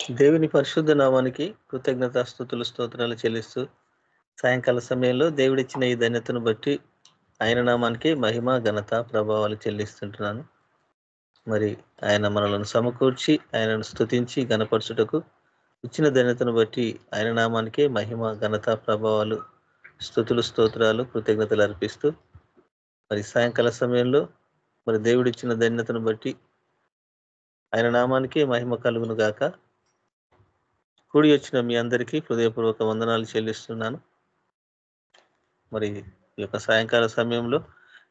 దేవుని పరిశుద్ధ నామానికి కృతజ్ఞత స్థుతులు స్తోత్రాలు చెల్లిస్తూ సాయంకాల సమయంలో దేవుడిచ్చిన ఈ ధన్యతను బట్టి ఆయన నామానికి మహిమ ఘనత ప్రభావాలు చెల్లిస్తుంటున్నాను. మరి ఆయన మనలను సమకూర్చి ఆయనను స్తుతించి గణపరచుటకు ఇచ్చిన ధన్యతను బట్టి ఆయన నామానికి మహిమ ఘనత ప్రభావాలు స్థుతులు స్తోత్రాలు కృతజ్ఞతలు అర్పిస్తూ మరి సాయంకాల సమయంలో మరి దేవుడిచ్చిన ధన్యతను బట్టి ఆయన నామానికి మహిమ కలుగును గాక. కూడి వచ్చిన మీ అందరికీ హృదయపూర్వక వందనాలు చెల్లిస్తున్నాను. మరి ఈ యొక్క సాయంకాల సమయంలో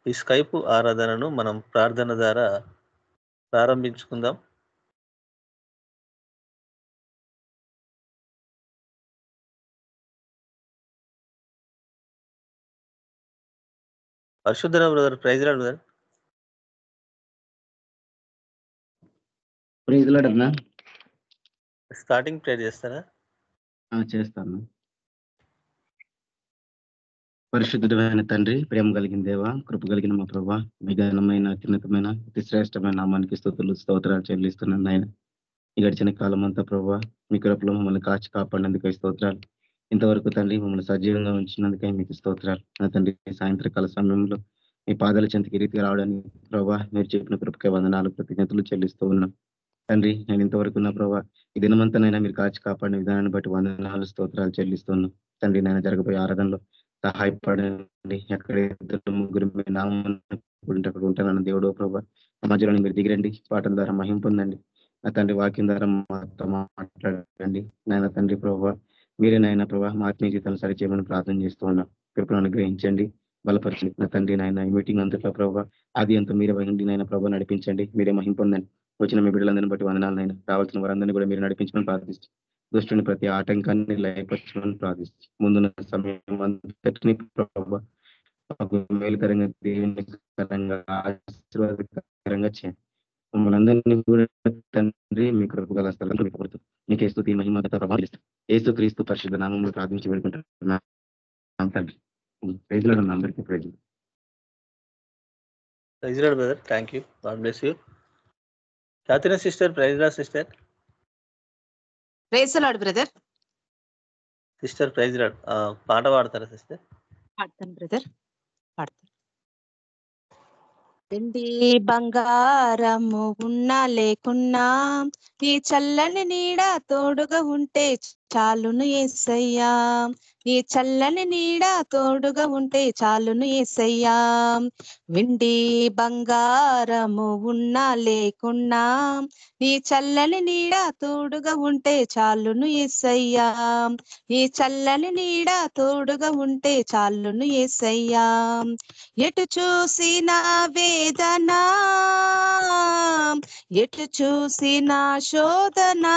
ఈ స్కైపు ఆరాధనను మనం ప్రార్థన ద్వారా ప్రారంభించుకుందాం. పరిశుద్ధ బ్రదర్ ప్రైజ్ రాడు బ్రదర్. ప్రైజ్లాడన్నా స్టార్టింగ్ ప్రేర్ చేస్తారా? చేస్తాను. పరిశుద్ధుడమైన తండ్రి ప్రేమ కలిగిన దేవ కృప కలిగిన మా ప్రభా మీ ఘనమైన అత్యున్నతమైన అతి శ్రేష్టమైన నామానికి స్థుతులు స్తోత్రాలు చెల్లిస్తున్నాను ఆయన ఈ గడిచిన కాలం అంతా ప్రభా మీ కృపలో మమ్మల్ని కాచి కాపాడినందుకై స్తోత్రాలు. ఇంతవరకు తండ్రి మమ్మల్ని సజీవంగా ఉంచినందుకై మీకు స్తోత్రాలు. నా తండ్రి సాయంత్రకాల సమయంలో మీ పాదాల చెంతకి రీతిగా రావడానికి ప్రభా మీరు చెప్పిన కృపకే వందనాలు కృతజ్ఞతలు చెల్లిస్తూ ఉన్నాం. తండ్రి నేను ఇంతవరకు నా ప్రభావ ఈ దినమంతనైనా మీరు కాచి కాపాడిన విధానాన్ని బట్టి వందనాలు స్తోత్రాలు చెల్లిస్తున్నాను తండ్రి నాయన జరగబోయే ఆరాధనలో సహాయపడండి. ఎక్కడ ముగ్గురు మీ నామం అక్కడ ఉంటానన్న దేవుడు ప్రభా మధ్యలో మీరు దిగిరండి. పాటల ద్వారా మహిం పొందండి. నా తండ్రి వాక్యం ద్వారా మాతో మాట్లాడండి. నాయన తండ్రి ప్రభావ మీరే నాయన ప్రభా మా ఆత్మీయ జీవితాన్ని సరిచేయమని ప్రార్థన చేస్తూ ఉన్నాం. కృపను అనుగ్రహించండి. బలపరచండి. నా తండ్రి నాయన ఈ మీటింగ్ అంతట్లో ప్రభావ అది అంతా మీరే వహిండి నాయన ప్రభావ నడిపించండి. మీరే మహిం పొందండి. వచ్చిన మీ బిడ్డలందరినీ బట్టి వందనాలనైనా. రావాల్సిన వారందరినీ కూడా మీరు నడిపించమని ప్రార్థిస్తాం దుష్టుని ప్రతి ఆటంకాన్ని లయపరచమని ప్రార్థిస్తాం. ముందున్న సమయం అంతటిని మేలుకరంగా దేవునికరంగా ఆశీర్వాదకరంగా చేయండి. మమ్మల్ని అందరినీ కూడా తండ్రి మీ కృపగల స్థలంలో మీకు ఏస్తు మీకు స్థుతి మహిమత ప్రభావిస్తాం ఏసు క్రీస్తు పరిశుద్ధ నామంలో ప్రార్థించి పెడుకుంటాం తండ్రి. ప్రైజ్లో అందరికీ praise. Praise brother. Thank you God bless you. చాతిన sister praise రా sister praise lord brother sister praise lord పాట పాడతారా సిస్టర్ పాడతాను బ్రదర్ పాడతాను. వెండి బంగారము ఉన్నా లేకున్నా నీ చల్లని నీడ తోడుగా ఉంటే చాలును ఏసయ్యా. నీ చల్లని నీడ తోడుగా ఉంటే చాలును ఏసయ్యా. వెండి బంగారము ఉన్నా లేకున్నా నీ చల్లని నీడ తోడుగా ఉంటే చాలును ఏసయ్యా. నీ చల్లని నీడ తోడుగా ఉంటే చాలును ఏసయ్యా. ఎటు చూసిన వేదనా ఎటు చూసిన శోధనా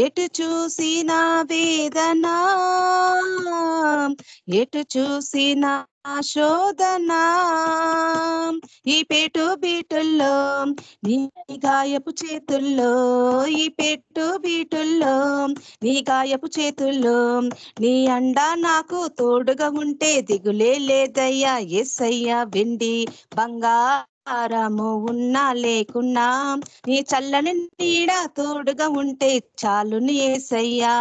ఎటు చూసిన శోధనా. ఎటు చూసిన శోధన. ఈ పెట్టు బీటుల్లో నీ గాయపు చేతుల్లో ఈ పెట్టు బీటుల్లో నీ గాయపు చేతుల్లో నీ అండ నాకు తోడుగా ఉంటే దిగులే లేదయ్యా ఎస్సయ్యా వెండి బంగారము ఉన్నా లేకున్నా నీ చల్లని నీడ తోడుగా ఉంటే చాలును ఏసయ్యా.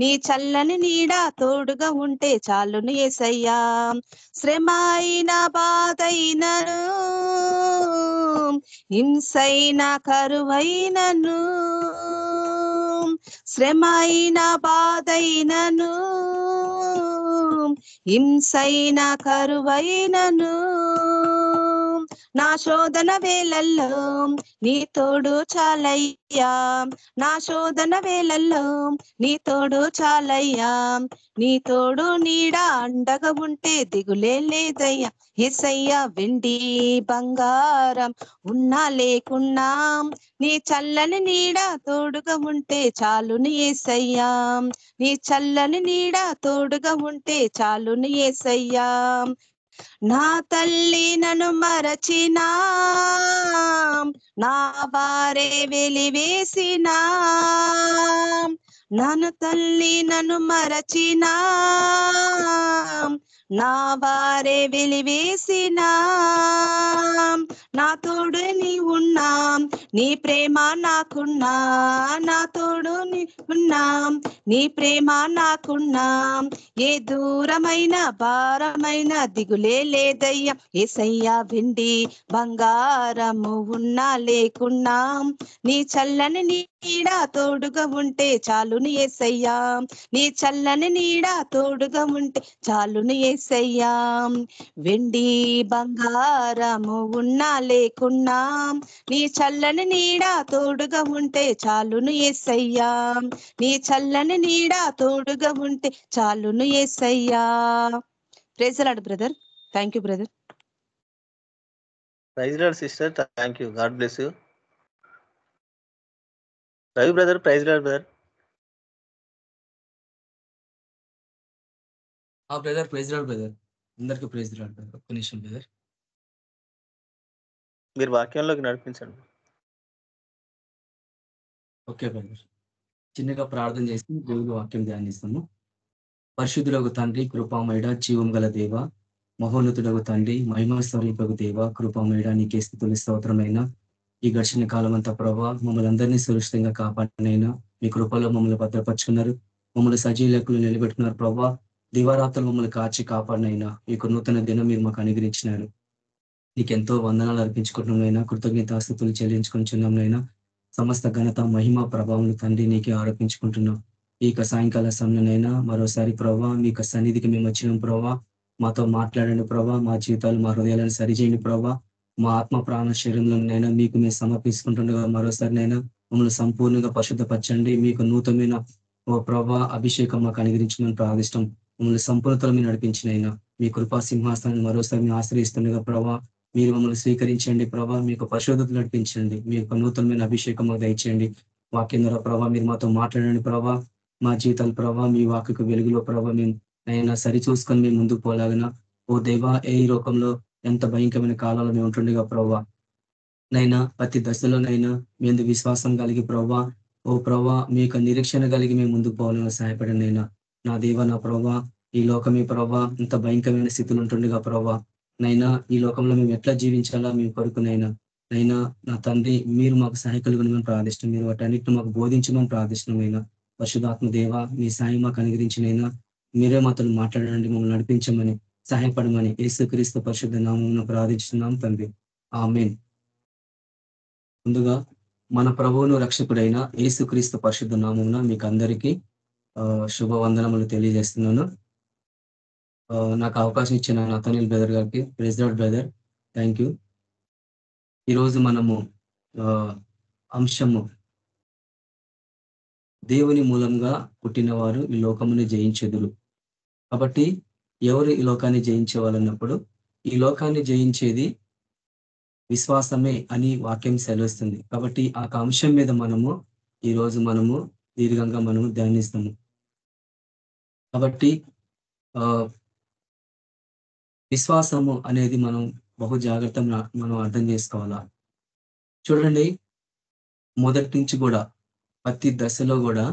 నీ చల్లని నీడ తోడుగా ఉంటే చాలును ఏసయ్యా. శ్రమ అయిన బాధైనను హింసైన కరువైనను శ్రమ అయిన బాధైనను హింసైన కరువైనను. నా శోధన వేళల్లో నీ తోడు చాలయ్యా. నా శోధన వేళల్లో నీ తోడు చాలయ్యా. నీ తోడు నీడ అండగా ఉంటే దిగులే లేదయ్యా. ఎసయ్యా వెండి బంగారం ఉన్నా లేకున్నా నీ చల్లని నీడ తోడుగా ఉంటే చాలుని ఏసయ్యా. నీ చల్లని నీడ తోడుగా ఉంటే చాలుని ఏసయ్యా. నా తల్లి నన్ను మరచినా నా వారే వెలివేసినా. నన్ను తల్లి నన్ను మరచినా నా వారే వెలివేసిన. నా తోడు నీ ఉన్నా. నీ ప్రేమ నాకున్నా. నా తోడు నీ ఉన్నా. నీ ప్రేమ నాకున్నా. ఏ దూరమైన భారమైన దిగులే లేదయ్యా. ఏసయ్యా వెండి బంగారము ఉన్నా లేకున్నా. నీ చల్లని నీడ తోడుగా ఉంటే చాలుని ఏసయ్యా. నీ చల్లని నీడ తోడుగా ఉంటే చాలుని ఏసయ్యా వెండి బంగారము ఉన్నా లేకున్నా. నీ చల్లని నీడ తోడుగా ఉంటే చాలును ఏసయ్యా. నీ చల్లని నీడ తోడుగా ఉంటే చాలును ఏసయ్యా. Praise lord brother thank you brother praise lord sister thank you God bless you Ravi brother praise lord brother ఆ బ్రదర్ ప్రైజ్ రాడు బ్రదర్ అందరికి ప్రైజ్ రాడు బ్రదర్ ఒక్క నిమిషం బ్రదర్ మీరు వాక్యంలోకి నడిపించండి. ఓకే బ్రదర్ చిన్నగా ప్రార్థన చేసి దేవుడి వాక్యం ధ్యానిస్తాము. పరిశుద్ధులకు తండ్రి కృపామయుడ జీవం గల దేవ మహోన్నతుడకు తండ్రి మహిమా స్వరూపకు దేవ కృపామయుడ నీకే స్థితులు స్తోత్రమైన. ఈ గడిచిన కాలం అంతా ప్రభావ మమ్మల్ని అందరినీ సురక్షితంగా కాపాడినైనా. మీ కృపలో మమ్మల్ని భద్రపరుచుకున్నారు. మమ్మల్ని సజీలకులు నిలబెట్టుకున్నారు ప్రభావ దివారాత్రులు మమ్మల్ని కాచి కాపాడినైనా మీకు నూతన దినం మీరు మాకు అనుగ్రహించినారు. నీకెంతో వందనాలు అర్పించుకుంటున్నాయినా కృతజ్ఞతాస్థుతులు చెల్లించుకుంటున్నాంనైనా సమస్త ఘనత మహిమ ప్రభావం తండ్రి నీకే ఆరోపించుకుంటున్నాం. ఈ యొక్క సాయంకాల సమయంలోనైనా మరోసారి ప్రభావ మీ యొక్క సన్నిధికి మేము వచ్చినాం ప్రభావ మాతో మాట్లాడండి ప్రభావ మా జీవితాలు మా హృదయాలను సరిచేయండి ప్రభావ మా ఆత్మ ప్రాణ శరీరంలోనైనా మీకు మేము సమర్పించుకుంటుండగా మరోసారినైనా మమ్మల్ని సంపూర్ణంగా పరిశుద్ధపరచండి. మీకు నూతనమైన ఓ ప్రభా అభిషేకం మాకు అనుగ్రహించమని ప్రార్థిష్టం మమ్మల్ని సంపూర్ణతలు మీరు నడిపించినైనా మీ కృపా సింహాసనాన్ని మరోసారి మీరు ఆశ్రయిస్తుండగా ప్రభా మీరు మమ్మల్ని స్వీకరించండి ప్రభా మీకు పరిశోధత నడిపించండి మీ యొక్క నూతనమైన అభిషేకం మాకు దయచేయండి. వాక్యం ద్వారా ప్రభా మీరు మాతో మాట్లాడండి ప్రభా మా జీవితాలు ప్రభా మీ వాక్యకు వెలుగులో ప్రభా మేము నైనా సరి చూసుకొని మేము ముందుకు పోలాగిన. ఓ దేవా ఏ రూపంలో లోకంలో ఎంత భయంకరమైన కాలంలో మేము ఉంటుండగా ప్రభా నైనా ప్రతి దశలోనైనా మీ విశ్వాసం కలిగి ప్రభా ఓ ప్రభా మీ యొక్క నిరీక్షణ కలిగి మేము ముందుకు పోవాలని సహాయపడినైనా నా దేవ నా ప్రభా ఈ లోకమే ప్రభా ఇంత భయంకరమైన స్థితులు ఉంటుండగా ప్రభా. నైనా ఈ లోకంలో మేము ఎట్లా జీవించాలా మేము కొడుకునైనా నైనా నా తండ్రి మీరు మాకు సహాయ మేము ప్రార్థిష్టం మీరు వాటన్నిటిని మాకు బోధించమని ప్రార్థిష్టమైనా పరిశుధాత్మ దేవ మీ సాయం మాకు అనుగ్రహించినైనా మీరే మాతో మాట్లాడండి మమ్మల్ని నడిపించమని సహాయపడమని యేసుక్రీస్తు పరిశుద్ధ నామం ప్రార్థించున్నాం తండ్రి. ఆమెన్. ముందుగా మన ప్రభువును రక్షకుడైన యేసుక్రీస్తు పరిశుద్ధ నామమున మీకు అందరికీ శుభవందనములు తెలియజేస్తున్నాను. నాకు అవకాశం ఇచ్చిన నతనీల్ బ్రదర్ గారికి ప్రెసిడెంట్ బ్రదర్ థ్యాంక్ యూ. ఈరోజు మనము అంశము దేవుని మూలంగా పుట్టినవారు ఈ లోకముని జయించెదురు. కాబట్టి ఎవరు ఈ లోకాన్ని జయించేవాళ్ళన్నప్పుడు ఈ లోకాన్ని జయించేది విశ్వాసమే అని వాక్యం సెలవుస్తుంది. కాబట్టి ఆ అంశం మీద మనము ఈ రోజు మనము దీర్ఘంగా మనము ధ్యానిస్తాము. కాబట్టి ఆ విశ్వాసము అనేది మనం బహు జాగ్రత్త మనం అర్థం చేసుకోవాలా? చూడండి మొదటి నుంచి కూడా ప్రతి దశలో కూడా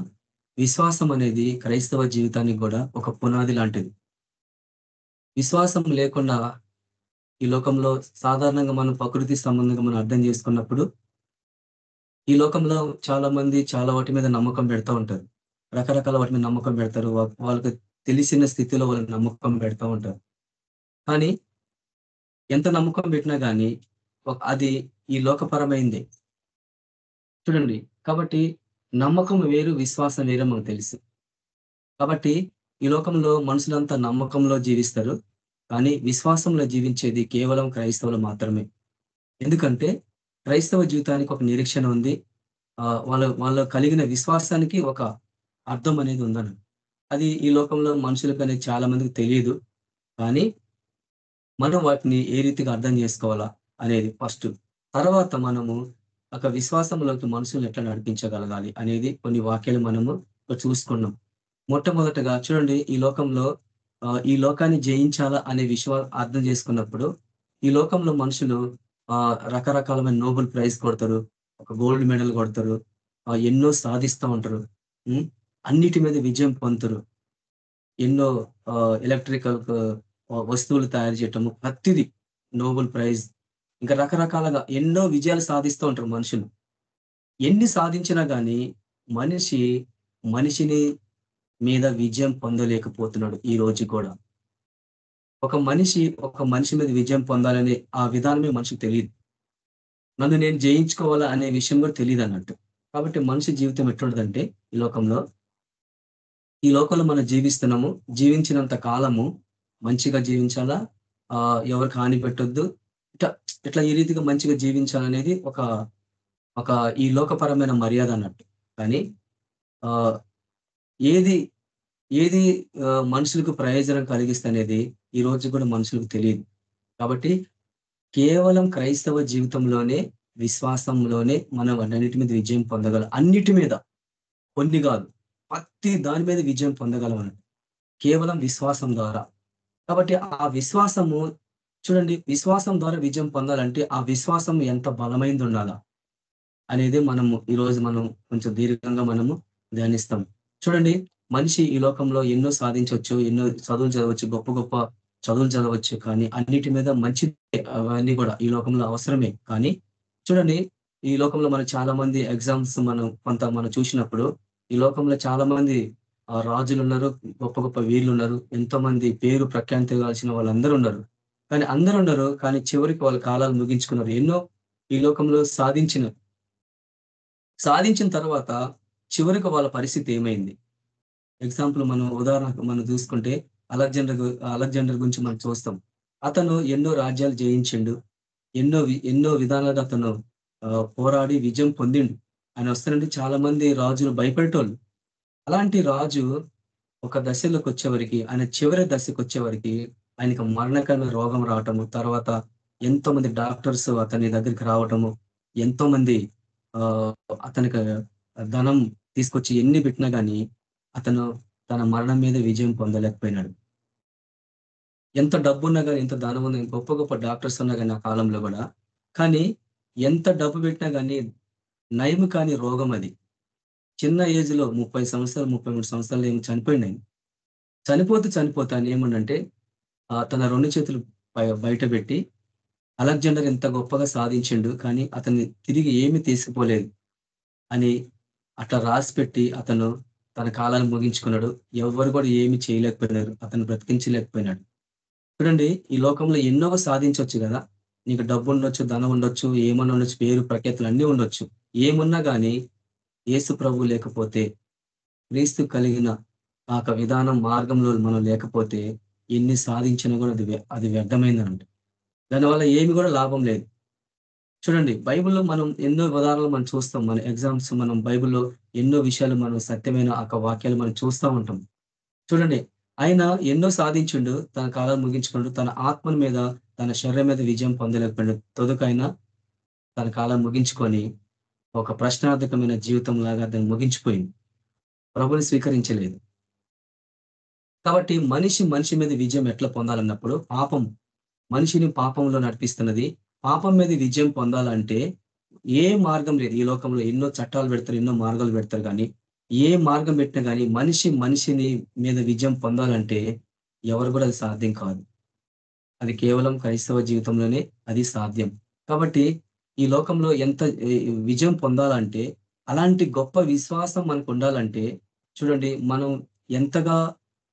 విశ్వాసం అనేది క్రైస్తవ జీవితానికి కూడా ఒక పునాది లాంటిది. విశ్వాసం లేకుండా ఈ లోకంలో సాధారణంగా మనం ప్రకృతి సంబంధంగా మనం అర్థం చేసుకున్నప్పుడు ఈ లోకంలో చాలా మంది చాలా వాటి మీద నమ్మకం పెడతా ఉంటారు. రకరకాల వాటి మీద నమ్మకం పెడతారు. వాళ్ళకి తెలిసిన స్థితిలో వాళ్ళు నమ్మకం పెడతా ఉంటారు. కానీ ఎంత నమ్మకం పెట్టినా కానీ అది ఈ లోకపరమైంది. చూడండి. కాబట్టి నమ్మకం వేరు విశ్వాసం వేరే మనకు తెలుసు. కాబట్టి ఈ లోకంలో మనుషులంతా నమ్మకంలో జీవిస్తారు. కానీ విశ్వాసంలో జీవించేది కేవలం క్రైస్తవులు మాత్రమే. ఎందుకంటే క్రైస్తవ జీవితానికి ఒక నిరీక్షణ ఉంది. వాళ్ళ వాళ్ళ కలిగిన విశ్వాసానికి ఒక అర్థం అనేది ఉందని అది ఈ లోకంలో మనుషులకు అనేది చాలా మందికి తెలియదు. కానీ మనం వాటిని ఏ రీతిగా అర్థం చేసుకోవాలా అనేది ఫస్ట్. తర్వాత మనము ఒక విశ్వాసంలోకి మనుషులను ఎట్లా నడిపించగలగాలి అనేది కొన్ని వాక్యాలు మనము చూసుకున్నాం. మొట్టమొదటగా చూడండి ఈ లోకంలో ఈ లోకాన్ని జయించాలా అనే విశ్వా అర్థం చేసుకున్నప్పుడు ఈ లోకంలో మనుషులు రకరకాలమైన నోబెల్ ప్రైజ్ కొడతారు ఒక గోల్డ్ మెడల్ కొడతారు ఎన్నో సాధిస్తూ ఉంటారు. అన్నిటి మీద విజయం పొందుతారు. ఎన్నో ఎలక్ట్రికల్ వస్తువులు తయారు చేయటము ప్రతిదీ నోబెల్ ప్రైజ్ ఇంకా రకరకాలుగా ఎన్నో విజయాలు సాధిస్తూ ఉంటారు మనుషులు. ఎన్ని సాధించినా కానీ మనిషి మనిషిని మీద విజయం పొందలేకపోతున్నాడు ఈ రోజు కూడా. ఒక మనిషి ఒక మనిషి మీద విజయం పొందాలనే ఆ విధానమే మనిషికి తెలియదు. నన్ను నేను జయించుకోవాలా అనే విషయం కూడా తెలియదు అన్నట్టు. కాబట్టి మనిషి జీవితం ఎట్లుంటుందంటే ఈ లోకంలో ఈ లోకంలో మనం జీవిస్తున్నాము జీవించినంత కాలము మంచిగా జీవించాలా? ఆ ఎవరికి హాని పెట్టొద్దు? ఇట్లా ఇట్లా ఈ రీతిగా మంచిగా జీవించాలనేది ఒక ఒక ఈ లోకపరమైన మర్యాద అన్నట్టు. కానీ ఆ ఏది ఏది మనుషులకు ప్రయోజనం కలిగిస్తనేది ఈ రోజు కూడా మనుషులకు తెలియదు. కాబట్టి కేవలం క్రైస్తవ జీవితంలోనే విశ్వాసంలోనే మనం అన్నిటి మీద విజయం పొందగలం. అన్నిటి మీద. కొన్ని కాదు. ప్రతి దాని మీద విజయం పొందగలం కేవలం విశ్వాసం ద్వారా. కాబట్టి ఆ విశ్వాసము చూడండి విశ్వాసం ద్వారా విజయం పొందాలంటే ఆ విశ్వాసం ఎంత బలమైంది ఉండాలా అనేది మనము ఈ రోజు మనం కొంచెం దీర్ఘంగా మనము ధ్యానిస్తాం. చూడండి మనిషి ఈ లోకంలో ఎన్నో సాధించవచ్చు ఎన్నో చదువులు చదవచ్చు గొప్ప గొప్ప చదువులు చదవచ్చు కానీ అన్నిటి మీద మంచి అవన్నీ కూడా ఈ లోకంలో అవసరమే. కానీ చూడండి ఈ లోకంలో మనం చాలా మంది ఎగ్జామ్స్ మనం కొంత మనం చూసినప్పుడు ఈ లోకంలో చాలా మంది ఆ, రాజులు ఉన్నారు గొప్ప గొప్ప వీళ్ళు ఉన్నారు ఎంతో మంది పేరు ప్రఖ్యాతి కాల్సిన వాళ్ళందరూ ఉన్నారు కానీ అందరూ ఉన్నారు కానీ చివరికి వాళ్ళ కాలాలు ముగించుకున్నారు. ఎన్నో ఈ లోకంలో సాధించిన సాధించిన తర్వాత చివరికి వాళ్ళ పరిస్థితి ఏమైంది? ఎగ్జాంపుల్ మనం ఉదాహరణకు మనం చూసుకుంటే అలెగ్జాండర్ అలెగ్జాండర్ గురించి మనం చూస్తాం. అతను ఎన్నో రాజ్యాలు జయించిండు ఎన్నో వి- ఎన్నో విధాలుగా అతను పోరాడి విజయం పొందిండు. ఆయన వస్తానంటే చాలా మంది రాజులు భయపెట్టేటోళ్ళు అలాంటి రాజు ఒక దశలోకి వచ్చేవరికి ఆయన చివరి దశకు వచ్చేవరికి ఆయనకు మరణకరమైన రోగం రావటము తర్వాత ఎంతో మంది డాక్టర్స్ అతని దగ్గరికి రావటము ఎంతో మంది ఆ అతనికి ధనం తీసుకొచ్చి ఎన్ని పెట్టినా కానీ అతను తన మరణం మీద విజయం పొందలేకపోయినాడు. ఎంత డబ్బు ఉన్నా కానీ ఎంత ధనం ఉన్నా గొప్ప గొప్ప డాక్టర్స్ ఉన్నా కానీ ఆ కాలంలో కూడా. కానీ ఎంత డబ్బు పెట్టినా కానీ నయము కాని రోగం అది. చిన్న ఏజ్లో ముప్పై సంవత్సరాలు ముప్పై మూడు సంవత్సరాలు ఏమి చనిపోయినాయి చనిపోతే చనిపోతూ చనిపోతా తన రెండు చేతులు బయ- బయట పెట్టి అలెగ్జాండర్ ఎంత గొప్పగా సాధించిండు కానీ అతన్ని తిరిగి ఏమి తీసుకుపోలేదు అని అట్లా రాసి పెట్టి అతను తన కాలాన్ని ముగించుకున్నాడు. ఎవరు కూడా ఏమి చేయలేకపోయినారు. అతను బ్రతికించలేకపోయినాడు. చూడండి ఈ లోకంలో ఎన్నో సాధించవచ్చు కదా. నీకు డబ్బు ఉండొచ్చు ధనం ఉండొచ్చు ఏమన్నా ఉండొచ్చు పేరు ప్రఖ్యాతులు అన్నీ ఉండొచ్చు. ఏమున్నా కానీ ఏసు ప్రభు లేకపోతే క్రీస్తు కలిగిన ఆ యొక్క విధానం మార్గంలో మనం లేకపోతే ఎన్ని సాధించినా కూడా అది వ్యర్థమైందనండి అది వ్యర్థమైందనంట దానివల్ల ఏమి కూడా లాభం లేదు. చూడండి బైబిల్లో మనం ఎన్నో ఉదాహరణలు మనం చూస్తాం. మన ఎగ్జామ్స్ మనం బైబిల్లో ఎన్నో విషయాలు మనం సత్యమైన ఆ వాక్యాలు మనం చూస్తూ ఉంటాం. చూడండి ఆయన ఎన్నో సాధించిండు తన కాలం ముగించుకుంటూ తన ఆత్మ మీద తన శరీరం మీద విజయం పొందలేకపోయాడు. తొదుకైనా తన కాలం ముగించుకొని ఒక ప్రశ్నార్థకమైన జీవితం లాగా దాన్ని ముగించిపోయింది. ప్రభుని స్వీకరించలేదు. కాబట్టి మనిషి మనిషి మీద విజయం ఎట్లా పొందాలన్నప్పుడు పాపం మనిషిని పాపంలో నడిపిస్తున్నది. పాపం మీద విజయం పొందాలంటే ఏ మార్గం లేదు. ఈ లోకంలో ఎన్నో చట్టాలు పెడతారు ఎన్నో మార్గాలు పెడతారు కానీ ఏ మార్గం పెట్టినా కానీ మనిషి మనిషిని మీద విజయం పొందాలంటే ఎవరు కూడా అది సాధ్యం కాదు. అది కేవలం క్రైస్తవ జీవితంలోనే అది సాధ్యం. కాబట్టి ఈ లోకంలో ఎంత విజయం పొందాలంటే అలాంటి గొప్ప విశ్వాసం మనకు ఉండాలంటే చూడండి మనం ఎంతగా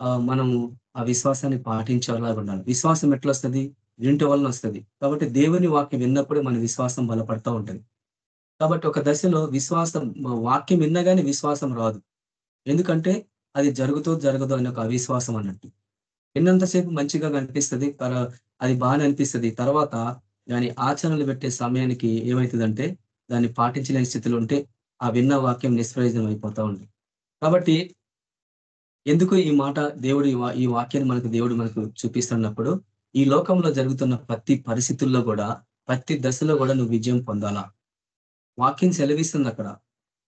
ఆ, మనము ఆ విశ్వాసాన్ని పాటించేలాగా ఉండాలి. విశ్వాసం ఎట్లా వస్తుంది వింట వలన వస్తుంది. కాబట్టి దేవుని వాక్యం విన్నప్పుడే మన విశ్వాసం బలపడతా ఉంటుంది. కాబట్టి ఒక దశలో విశ్వాసం వాక్యం విన్నగానే విశ్వాసం రాదు. ఎందుకంటే అది జరుగుతో జరగదు అనే ఒక అవిశ్వాసం అన్నట్టు. విన్నంతసేపు మంచిగా కనిపిస్తుంది. అది బాగానే అనిపిస్తుంది. తర్వాత దాని ఆచరణలు పెట్టే సమయానికి ఏమవుతుందంటే దాన్ని పాటించలేని స్థితిలో ఉంటే ఆ విన్న వాక్యం నిష్ప్రయోజనం అయిపోతా ఉంది. కాబట్టి ఎందుకు ఈ మాట దేవుడు ఈ వాక్యాన్ని మనకు దేవుడు మనకు చూపిస్తున్నప్పుడు ఈ లోకంలో జరుగుతున్న ప్రతి పరిస్థితుల్లో కూడా ప్రతి దశలో కూడా నువ్వు విజయం పొందాలా? వాక్యం సెలవిస్తుంది అక్కడ.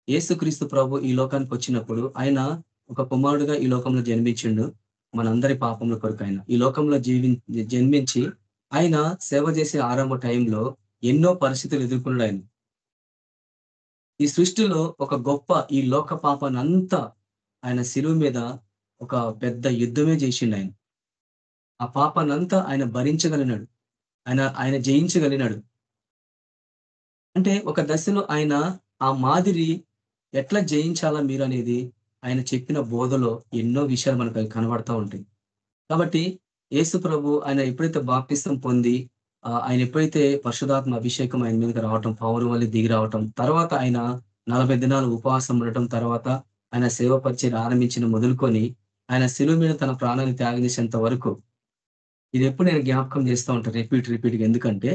ఏసుక్రీస్తు ప్రభు ఈ లోకానికి వచ్చినప్పుడు ఆయన ఒక కుమారుడుగా ఈ లోకంలో జన్మించిండు. మనందరి పాపముల కొరకు ఆయన ఈ లోకంలో జీవి జన్మించి ఆయన సేవ చేసే ఆరంభ టైంలో ఎన్నో పరిస్థితులు ఎదుర్కొన్నాడు ఆయన ఈ సృష్టిలో ఒక గొప్ప ఈ లోక పాపాన్ని అంతా ఆయన శిలువు మీద ఒక పెద్ద యుద్ధమే చేసిండు ఆయన ఆ పాపానంతా ఆయన భరించగలిగినాడు. ఆయన ఆయన జయించగలిగినాడు. అంటే ఒక దశలో ఆయన ఆ మాదిరి ఎట్లా జయించాలా మీరు అనేది ఆయన చెప్పిన బోధలో ఎన్నో విషయాలు మనకు కనబడతా ఉంటాయి. కాబట్టి యేసు ప్రభు ఆయన ఎప్పుడైతే బాప్తిస్తం పొంది ఆయన ఎప్పుడైతే పరిశుధాత్మ అభిషేకం ఆయన మీదకి రావటం పౌరు వల్ల దిగి రావటం తర్వాత ఆయన నలభై దినాలు ఉపవాసం ఉండటం తర్వాత ఆయన సేవ పరిచయం ఆరంభించిన మొదలుకొని ఆయన శిలువ మీద తన ప్రాణాన్ని త్యాగం వరకు ఇది ఎప్పుడు నేను జ్ఞాపకం చేస్తూ ఉంటాను రిపీట్ రిపీట్ ఎందుకంటే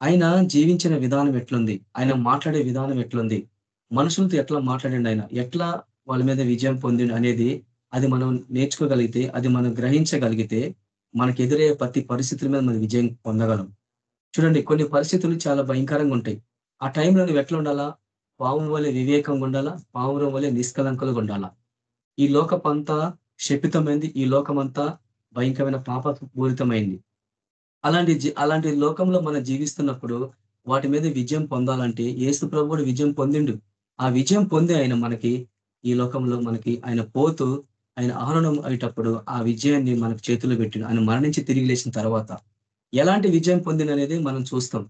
ఆయన జీవించిన విధానం ఎట్లుంది? ఆయన మాట్లాడే విధానం ఎట్లుంది? మనుషులతో ఎట్లా మాట్లాడండి ఆయన? ఎట్లా వాళ్ళ మీద విజయం పొందిండు అనేది అది మనం నేర్చుకోగలిగితే అది మనం గ్రహించగలిగితే మనకు ఎదురయ్యే ప్రతి పరిస్థితుల మీద మనం విజయం పొందగలం. చూడండి కొన్ని పరిస్థితులు చాలా భయంకరంగా ఉంటాయి. ఆ టైంలో నువ్వు ఎట్లా ఉండాలా? పాము వలె వివేకంగా ఉండాలా? పావురం వలె నిష్కలంకలుగా ఉండాలా? ఈ లోకమంతా శపితమైంది ఈ లోకమంతా భయంకరమైన పాప పూరితమైంది అలాంటి జీ- అలాంటి లోకంలో మనం జీవిస్తున్నప్పుడు వాటి మీద విజయం పొందాలంటే ఏసు ప్రభు కూడా విజయం పొందిండు. ఆ విజయం పొంది ఆయన మనకి ఈ లోకంలో మనకి ఆయన పోతూ ఆయన ఆహరణం అయ్యేటప్పుడు ఆ విజయాన్ని మనకు చేతిలో పెట్టిన ఆయన మరణించి తిరిగి లేచిన తర్వాత ఎలాంటి విజయం పొందిన అనేది మనం చూస్తాం.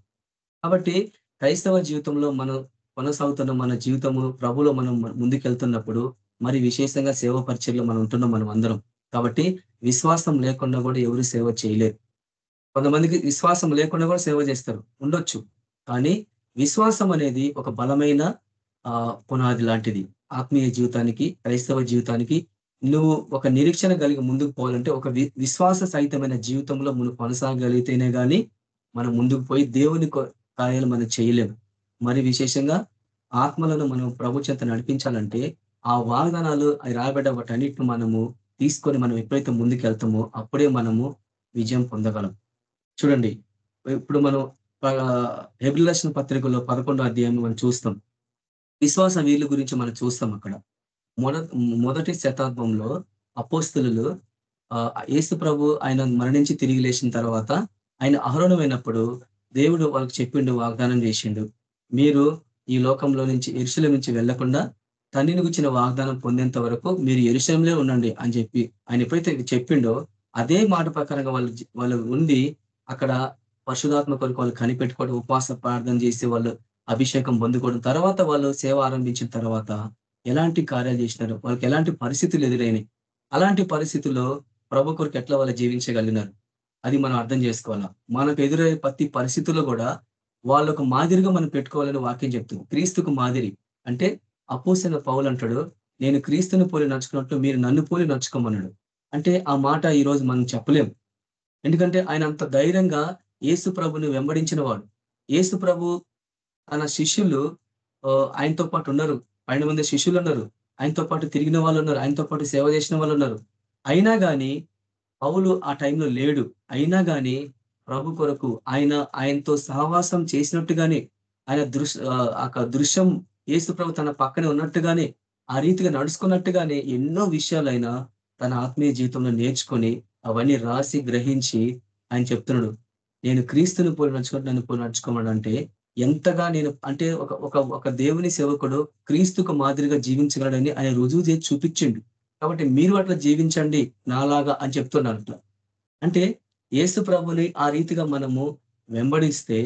కాబట్టి క్రైస్తవ జీవితంలో మనం కొనసాగుతున్న మన జీవితము ప్రభులో మనం ముందుకెళ్తున్నప్పుడు మరి విశేషంగా సేవ పరిచయలో మనం ఉంటున్నాం మనం అందరం. కాబట్టి విశ్వాసం లేకుండా కూడా ఎవరు సేవ చేయలేరు. కొంతమందికి విశ్వాసం లేకుండా కూడా సేవ చేస్తారు. ఉండొచ్చు. కానీ విశ్వాసం అనేది ఒక బలమైన పునాది లాంటిది. ఆత్మీయ జీవితానికి క్రైస్తవ జీవితానికి నువ్వు ఒక నిరీక్షణ కలిగి ముందుకు పోవాలంటే ఒక వి- విశ్వాస సహితమైన జీవితంలో మనం కొనసాగలిగితేనే కానీ మనం ముందుకు పోయి దేవుని కార్యాలు మనం చేయలేము. మరి విశేషంగా ఆత్మలను మనం ప్రభుత్వంతో నడిపించాలంటే ఆ వాగ్దానాలు అవి రాబడ్డ వాటన్నిటిని మనము తీసుకొని మనం ఎప్పుడైతే ముందుకు వెళ్తామో అప్పుడే మనము విజయం పొందగలం. చూడండి ఇప్పుడు మనం హెబ్రిలక్షణ పత్రికలో పదకొండో అధ్యాయం మనం చూస్తాం. విశ్వాస వీరుల గురించి మనం చూస్తాం అక్కడ. మొద మొదటి శతాబ్దంలో అపోస్తులు యేసు ప్రభు ఆయన మరణించి తిరిగి లేచిన తర్వాత ఆయన అహరణమైనప్పుడు దేవుడు వాళ్ళకి చెప్పిండు వాగ్దానం చేసిండు. మీరు ఈ లోకంలో నుంచి ఎరుసల నుంచి వెళ్ళకుండా తండ్రిని గుచ్చిన వాగ్దానం పొందేంత వరకు మీరు ఎరుసలంలో ఉండండి అని చెప్పి ఆయన ఎప్పుడైతే చెప్పిండో అదే మాట ప్రకారంగా వాళ్ళు వాళ్ళు ఉండి అక్కడ పరిశుధాత్మ కొరకు వాళ్ళు కనిపెట్టుకోవడం ఉపవాస ప్రార్థన చేసి వాళ్ళు అభిషేకం పొందుకోవడం తర్వాత వాళ్ళు సేవ ఆరంభించిన తర్వాత ఎలాంటి కార్యాలు చేసినారు? వాళ్ళకి ఎలాంటి పరిస్థితులు ఎదురైనాయి? అలాంటి పరిస్థితుల్లో ప్రభు కొరకు ఎట్లా వాళ్ళు జీవించగలిగినారు? అది మనం అర్థం చేసుకోవాలా? మనకు ఎదురయ్యే ప్రతి పరిస్థితుల్లో కూడా వాళ్ళకు మాదిరిగా మనం పెట్టుకోవాలని వాక్యం చెప్తుంది. క్రీస్తుకు మాదిరి. అంటే అపోసిన పౌలు అంటాడు నేను క్రీస్తుని పోలి నడుచుకున్నట్టు మీరు నన్ను పోలి నడుచుకోమన్నాడు. అంటే ఆ మాట ఈ రోజు మనం చెప్పలేం. ఎందుకంటే ఆయన అంత ధైర్యంగా యేసు ప్రభుని వెంబడించిన వాడు. యేసు ప్రభు తన శిష్యులు ఆయనతో పాటు ఉన్నారు. పైన మంది శిష్యులు ఉన్నారు. ఆయనతో పాటు తిరిగిన వాళ్ళు ఉన్నారు. ఆయనతో పాటు సేవ చేసిన వాళ్ళు ఉన్నారు. అయినా కానీ పౌలు ఆ టైంలో లేడు. అయినా కానీ ప్రభు కొరకు ఆయన ఆయనతో సహవాసం చేసినట్టుగానే ఆయన దృశ్ ఆ దృశ్యం యేసు ప్రభు తన పక్కనే ఉన్నట్టుగానే ఆ రీతిగా నడుచుకున్నట్టుగానే ఎన్నో విషయాలైన తన ఆత్మీయ జీవితంలో నేర్చుకొని అవన్నీ రాసి గ్రహించి ఆయన చెప్తున్నాడు. నేను క్రీస్తుని పోలి నడుచుకుంటే నన్ను పోలి నడుచుకోమని అంటే ఎంతగా నేను అంటే ఒక ఒక ఒక దేవుని సేవకుడు క్రీస్తుకు మాదిరిగా జీవించగలడని ఆయన రుజువు చేసి చూపించిండు. కాబట్టి మీరు అట్లా జీవించండి నాలాగా అని చెప్తున్నారు అంటే యేసు ప్రభుని ఆ రీతిగా మనము వెంబడిస్తే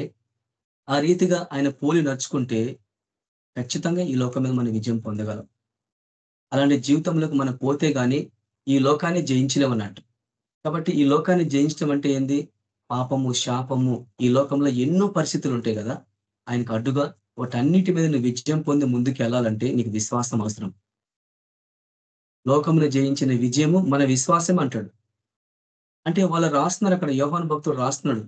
ఆ రీతిగా ఆయన పోలి నడుచుకుంటే ఖచ్చితంగా ఈ లోకం మీద మనం విజయం పొందగలం. అలాంటి జీవితంలోకి మనం పోతే కానీ ఈ లోకాన్ని జయించలేమన్నట్టు. కాబట్టి ఈ లోకాన్ని జయించడం అంటే ఏంది? పాపము శాపము. ఈ లోకంలో ఎన్నో పరిస్థితులు ఉంటాయి కదా. ఆయనకు అడ్డుగా వాటన్నిటి మీద నువ్వు విజయం పొంది ముందుకు వెళ్ళాలంటే నీకు విశ్వాసం అవసరం. లోకమును జయించిన విజయము మన విశ్వాసం అంటాడు. అంటే వాళ్ళు రాస్తున్నారు అక్కడ యోహాను భక్తుడు రాస్తున్నాడు.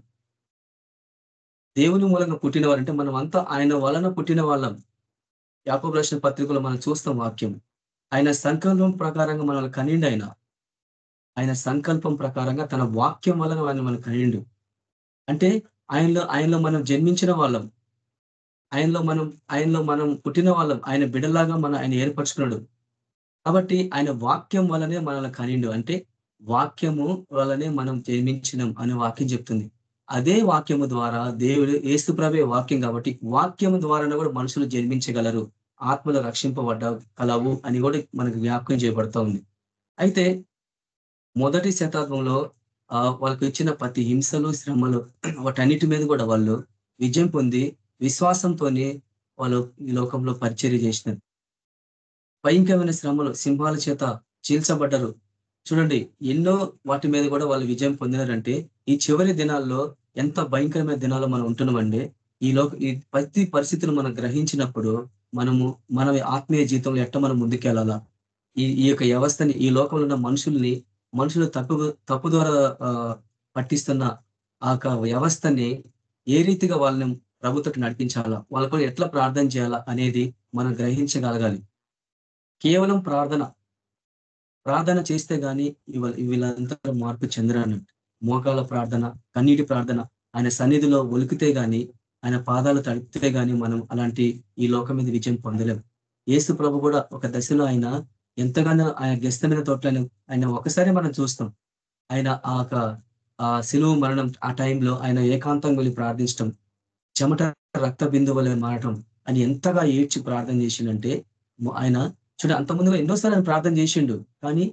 దేవుని మూలంగా పుట్టిన అంటే మనం అంతా ఆయన వలన పుట్టిన వాళ్ళం యాకోబు పత్రికలో మనం చూస్తాం వాక్యం. ఆయన సంకల్పం ప్రకారంగా మనల్ని కనిండు ఆయన. ఆయన సంకల్పం ప్రకారంగా తన వాక్యం వలన ఆయన మనం కనిండు అంటే ఆయనలో ఆయనలో మనం జన్మించిన వాళ్ళం. ఆయనలో మనం ఆయనలో మనం పుట్టిన వాళ్ళం. ఆయన బిడలాగా మనం ఆయన ఏర్పరచుకున్నాడు. కాబట్టి ఆయన వాక్యం వలనే మనల్ని కనిండు అంటే వాక్యము వలనే మనం జన్మించినాం అనే వాక్యం చెప్తుంది. అదే వాక్యము ద్వారా దేవుడు ఏసుప్రభే వాక్యం కాబట్టి వాక్యము ద్వారా కూడా మనుషులు జన్మించగలరు. ఆత్మలు రక్షింపబడ్డ కలవు అని కూడా మనకు వ్యాఖ్యం చేయబడతా ఉంది. అయితే మొదటి శతాబ్దంలో వాళ్ళకి ఇచ్చిన ప్రతి హింసలు శ్రమలు వాటన్నిటి మీద కూడా వాళ్ళు విజయం పొంది విశ్వాసంతోనే వాళ్ళు ఈ లోకంలో పరిచర్య చేసినారు. భయంకరమైన శ్రమలు సింహాల చేత చీల్చబడ్డరు. చూడండి ఎన్నో వాటి మీద కూడా వాళ్ళు విజయం పొందినారంటే ఈ చివరి దినాల్లో ఎంత భయంకరమైన దినాల్లో మనం ఉంటున్నామండి ఈ లోక ఈ ప్రతి పరిస్థితులు మనం గ్రహించినప్పుడు మనము మన ఆత్మీయ జీవితంలో ఎట్ట మనం ముందుకెళ్ళాలా? ఈ ఈ యొక్క వ్యవస్థని ఈ లోకంలో ఉన్న మనుషుల్ని మనుషులు తప్పు తప్పు ద్వారా పట్టిస్తున్న ఆ యొక్క వ్యవస్థని ఏ రీతిగా వాళ్ళని ప్రభుత్వం నడిపించాలా? వాళ్ళకు ఎట్లా ప్రార్థన చేయాలా అనేది మనం గ్రహించగలగాలి. కేవలం ప్రార్థన. ప్రార్థన చేస్తే గాని వీళ్ళంతా మార్పు చెందరాను మోకాల ప్రార్థన కన్నీటి ప్రార్థన ఆయన సన్నిధిలో ఒలికితే గాని ఆయన పాదాలు తడిపితే గాని మనం అలాంటి ఈ లోకం మీద విజయం పొందలేం. యేసు ప్రభు కూడా ఒక దశలో ఆయన ఎంతగానో ఆయన గెస్తమైన తోటలను ఆయన ఒకసారి మనం చూస్తాం. ఆయన ఆ యొక్క ఆ సిలువు మరణం ఆ టైంలో ఆయన ఏకాంతం వెళ్ళి ప్రార్థించడం చెమట రక్త బిందువులే మారటం అని ఎంతగా ఏడ్చి ప్రార్థన చేసిండంటే ఆయన చూడ అంత ముందుగా ఎన్నోసార్లు ఆయన ప్రార్థన చేసిండు కానీ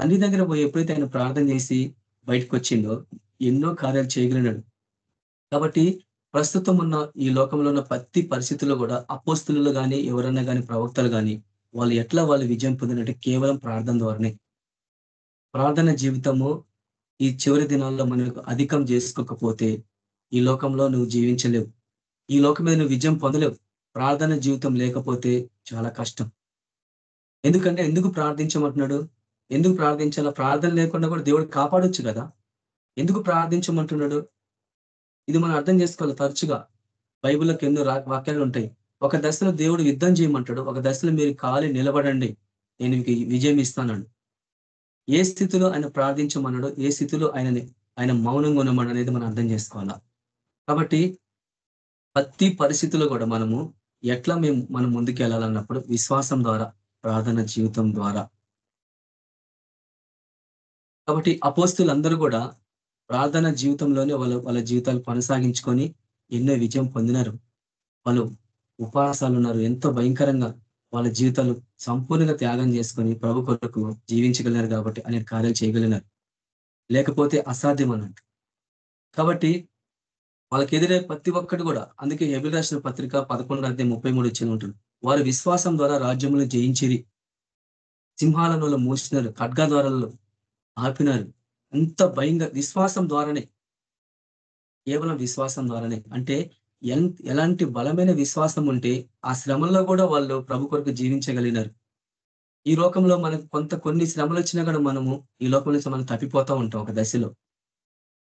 తండ్రి దగ్గర పోయి ఎప్పుడైతే ఆయన ప్రార్థన చేసి బయటకు వచ్చిండో ఎన్నో కార్యాలు చేయగలిగినాడు. కాబట్టి ప్రస్తుతం ఉన్న ఈ లోకంలో ఉన్న ప్రతి పరిస్థితుల్లో కూడా అపోస్తులు కానీ ఎవరన్నా కానీ ప్రవక్తలు కానీ వాళ్ళు ఎట్లా వాళ్ళు విజయం పొందినట్టే కేవలం ప్రార్థన ద్వారానే. ప్రార్థన జీవితము ఈ చివరి దినాల్లో మనకు అధికం చేసుకోకపోతే ఈ లోకంలో నువ్వు జీవించలేవు. ఈ లోకం మీద నువ్వు విజయం పొందలేవు. ప్రార్థన జీవితం లేకపోతే చాలా కష్టం. ఎందుకంటే ఎందుకు ప్రార్థించమంటున్నాడు? ఎందుకు ప్రార్థించాలా? ప్రార్థన లేకుండా కూడా దేవుడు కాపాడొచ్చు కదా? ఎందుకు ప్రార్థించమంటున్నాడు? ఇది మనం అర్థం చేసుకోవాలి తరచుగా. బైబిల్లోకి ఎన్నో రా- వాక్యాలు ఉంటాయి. ఒక దశలో దేవుడు యుద్ధం చేయమంటాడు. ఒక దశలో మీరు కాలి నిలబడండి. నేను మీకు విజయం ఇస్తానన్నాడు. ఏ స్థితిలో ఆయన ప్రార్థించమన్నాడో ఏ స్థితిలో ఆయనని ఆయన మౌనంగా ఉండమని అనేది మనం అర్థం చేసుకోవాలా? కాబట్టి ప్రతి పరిస్థితిలో కూడా మనము ఎట్లా మేము మనం ముందుకు వెళ్ళాలన్నప్పుడు విశ్వాసం ద్వారా ప్రార్థన జీవితం ద్వారా. కాబట్టి అపోస్తులందరూ కూడా ప్రార్థన జీవితంలోనే వాళ్ళ వాళ్ళ జీవితాలు కొనసాగించుకొని ఎన్నో విజయం పొందినారు. వాళ్ళు ఉపవాసాలు ఉన్నారు. ఎంతో భయంకరంగా వాళ్ళ జీవితాలు సంపూర్ణంగా త్యాగం చేసుకొని ప్రభు కొరకు జీవించగలిగినారు కాబట్టి అనేక కార్యాలు చేయగలిగినారు. లేకపోతే అసాధ్యం అన్నట్టు కాబట్టి వాళ్ళకి ఎదురే ప్రతి ఒక్కటి కూడా. అందుకే ఎబిల్ రాసిన పత్రిక పదకొండు అధ్యాయం ముప్పై మూడు ఇచ్చిన ఉంటుంది. వారు విశ్వాసం ద్వారా రాజ్యములు జయించిరి. సింహాలను మూసినారు ఖడ్గా ద్వారాలలో ఆపినారు. అంత భయంగా విశ్వాసం ద్వారానే. కేవలం విశ్వాసం ద్వారానే. అంటే ఎన్- ఎలాంటి బలమైన విశ్వాసం ఉంటే ఆ శ్రమల్లో కూడా వాళ్ళు ప్రభు కొరకు జీవించగలిగినారు. ఈ లోకంలో మనకు కొంత కొన్ని శ్రమలు వచ్చినా కూడా మనము ఈ లోకం నుంచి మనం తప్పిపోతా ఉంటాం ఒక దశలో.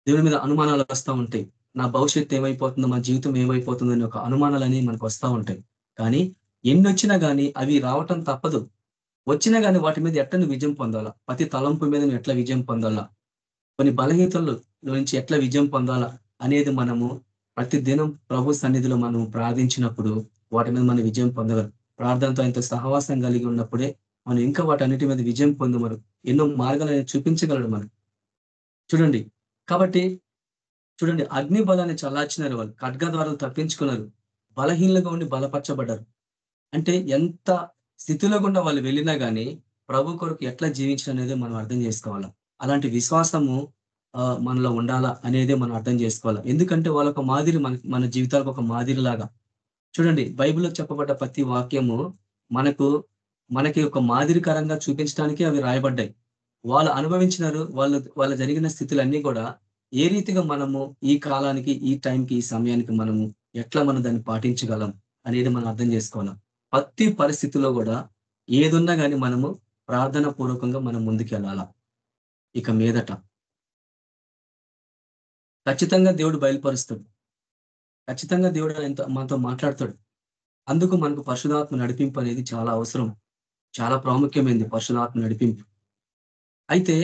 దేవుని మీద అనుమానాలు వస్తూ ఉంటాయి. నా భవిష్యత్తు ఏమైపోతుందో మా జీవితం ఏమైపోతుందో అనే ఒక అనుమానాలని మనకు వస్తూ ఉంటాయి. కానీ ఎన్ని వచ్చినా కానీ అవి రావటం తప్పదు. వచ్చినా కానీ వాటి మీద ఎట్లా నువ్వు విజయం పొందాలా? ప్రతి తలంపు మీద నువ్వు ఎట్లా విజయం పొందాలా? కొన్ని బలహీతలు నుంచి ఎట్లా విజయం పొందాలా అనేది మనము ప్రతి దినం ప్రభు సన్నిధిలో మనం ప్రార్థించినప్పుడు వాటి మీద మనం విజయం పొందగలం. ప్రార్థనతో ఆయనతో సహవాసం కలిగి ఉన్నప్పుడే మనం ఇంకా వాటన్నిటి మీద విజయం పొందమరు ఎన్నో మార్గాలను చూపించగలడు మనం. చూడండి. కాబట్టి చూడండి అగ్ని బలాన్ని చల్లార్చినారు వాళ్ళు. ఖడ్గ ద్వారా తప్పించుకున్నారు. బలహీనంగా ఉండి బలపరచబడ్డారు. అంటే ఎంత స్థితిలో గుండా వాళ్ళు వెళ్ళినా కానీ ప్రభు కొరకు ఎట్లా జీవించడం అనేది మనం అర్థం చేసుకోవాలి? అలాంటి విశ్వాసము మనలో ఉండాలా అనేది మనం అర్థం చేసుకోవాలి? ఎందుకంటే వాళ్ళ ఒక మాదిరి మన మన జీవితాలకు ఒక మాదిరి లాగా చూడండి బైబిల్లో చెప్పబడ్డ ప్రతి వాక్యము మనకు మనకి ఒక మాదిరికరంగా చూపించడానికి అవి రాయబడ్డాయి. వాళ్ళు అనుభవించినారు వాళ్ళు వాళ్ళ జరిగిన స్థితులన్నీ కూడా ఏ రీతిగా మనము ఈ కాలానికి ఈ టైంకి ఈ సమయానికి మనము ఎట్లా మనం దాన్ని పాటించగలం అనేది మనం అర్థం చేసుకోవాలి? ప్రతి పరిస్థితిలో కూడా ఏదున్నా కానీ మనము ప్రార్థన పూర్వకంగా మనం ముందుకెళ్ళాలా? ఇక మీదట. ఖచ్చితంగా దేవుడు బయలుపరుస్తాడు. ఖచ్చితంగా దేవుడు ఆయనతో మనతో మాట్లాడతాడు. అందుకు మనకు పరశుధాత్మ నడిపింపు అనేది చాలా అవసరం. చాలా ప్రాముఖ్యమైనది పరశుధాత్మ నడిపింపు. అయితే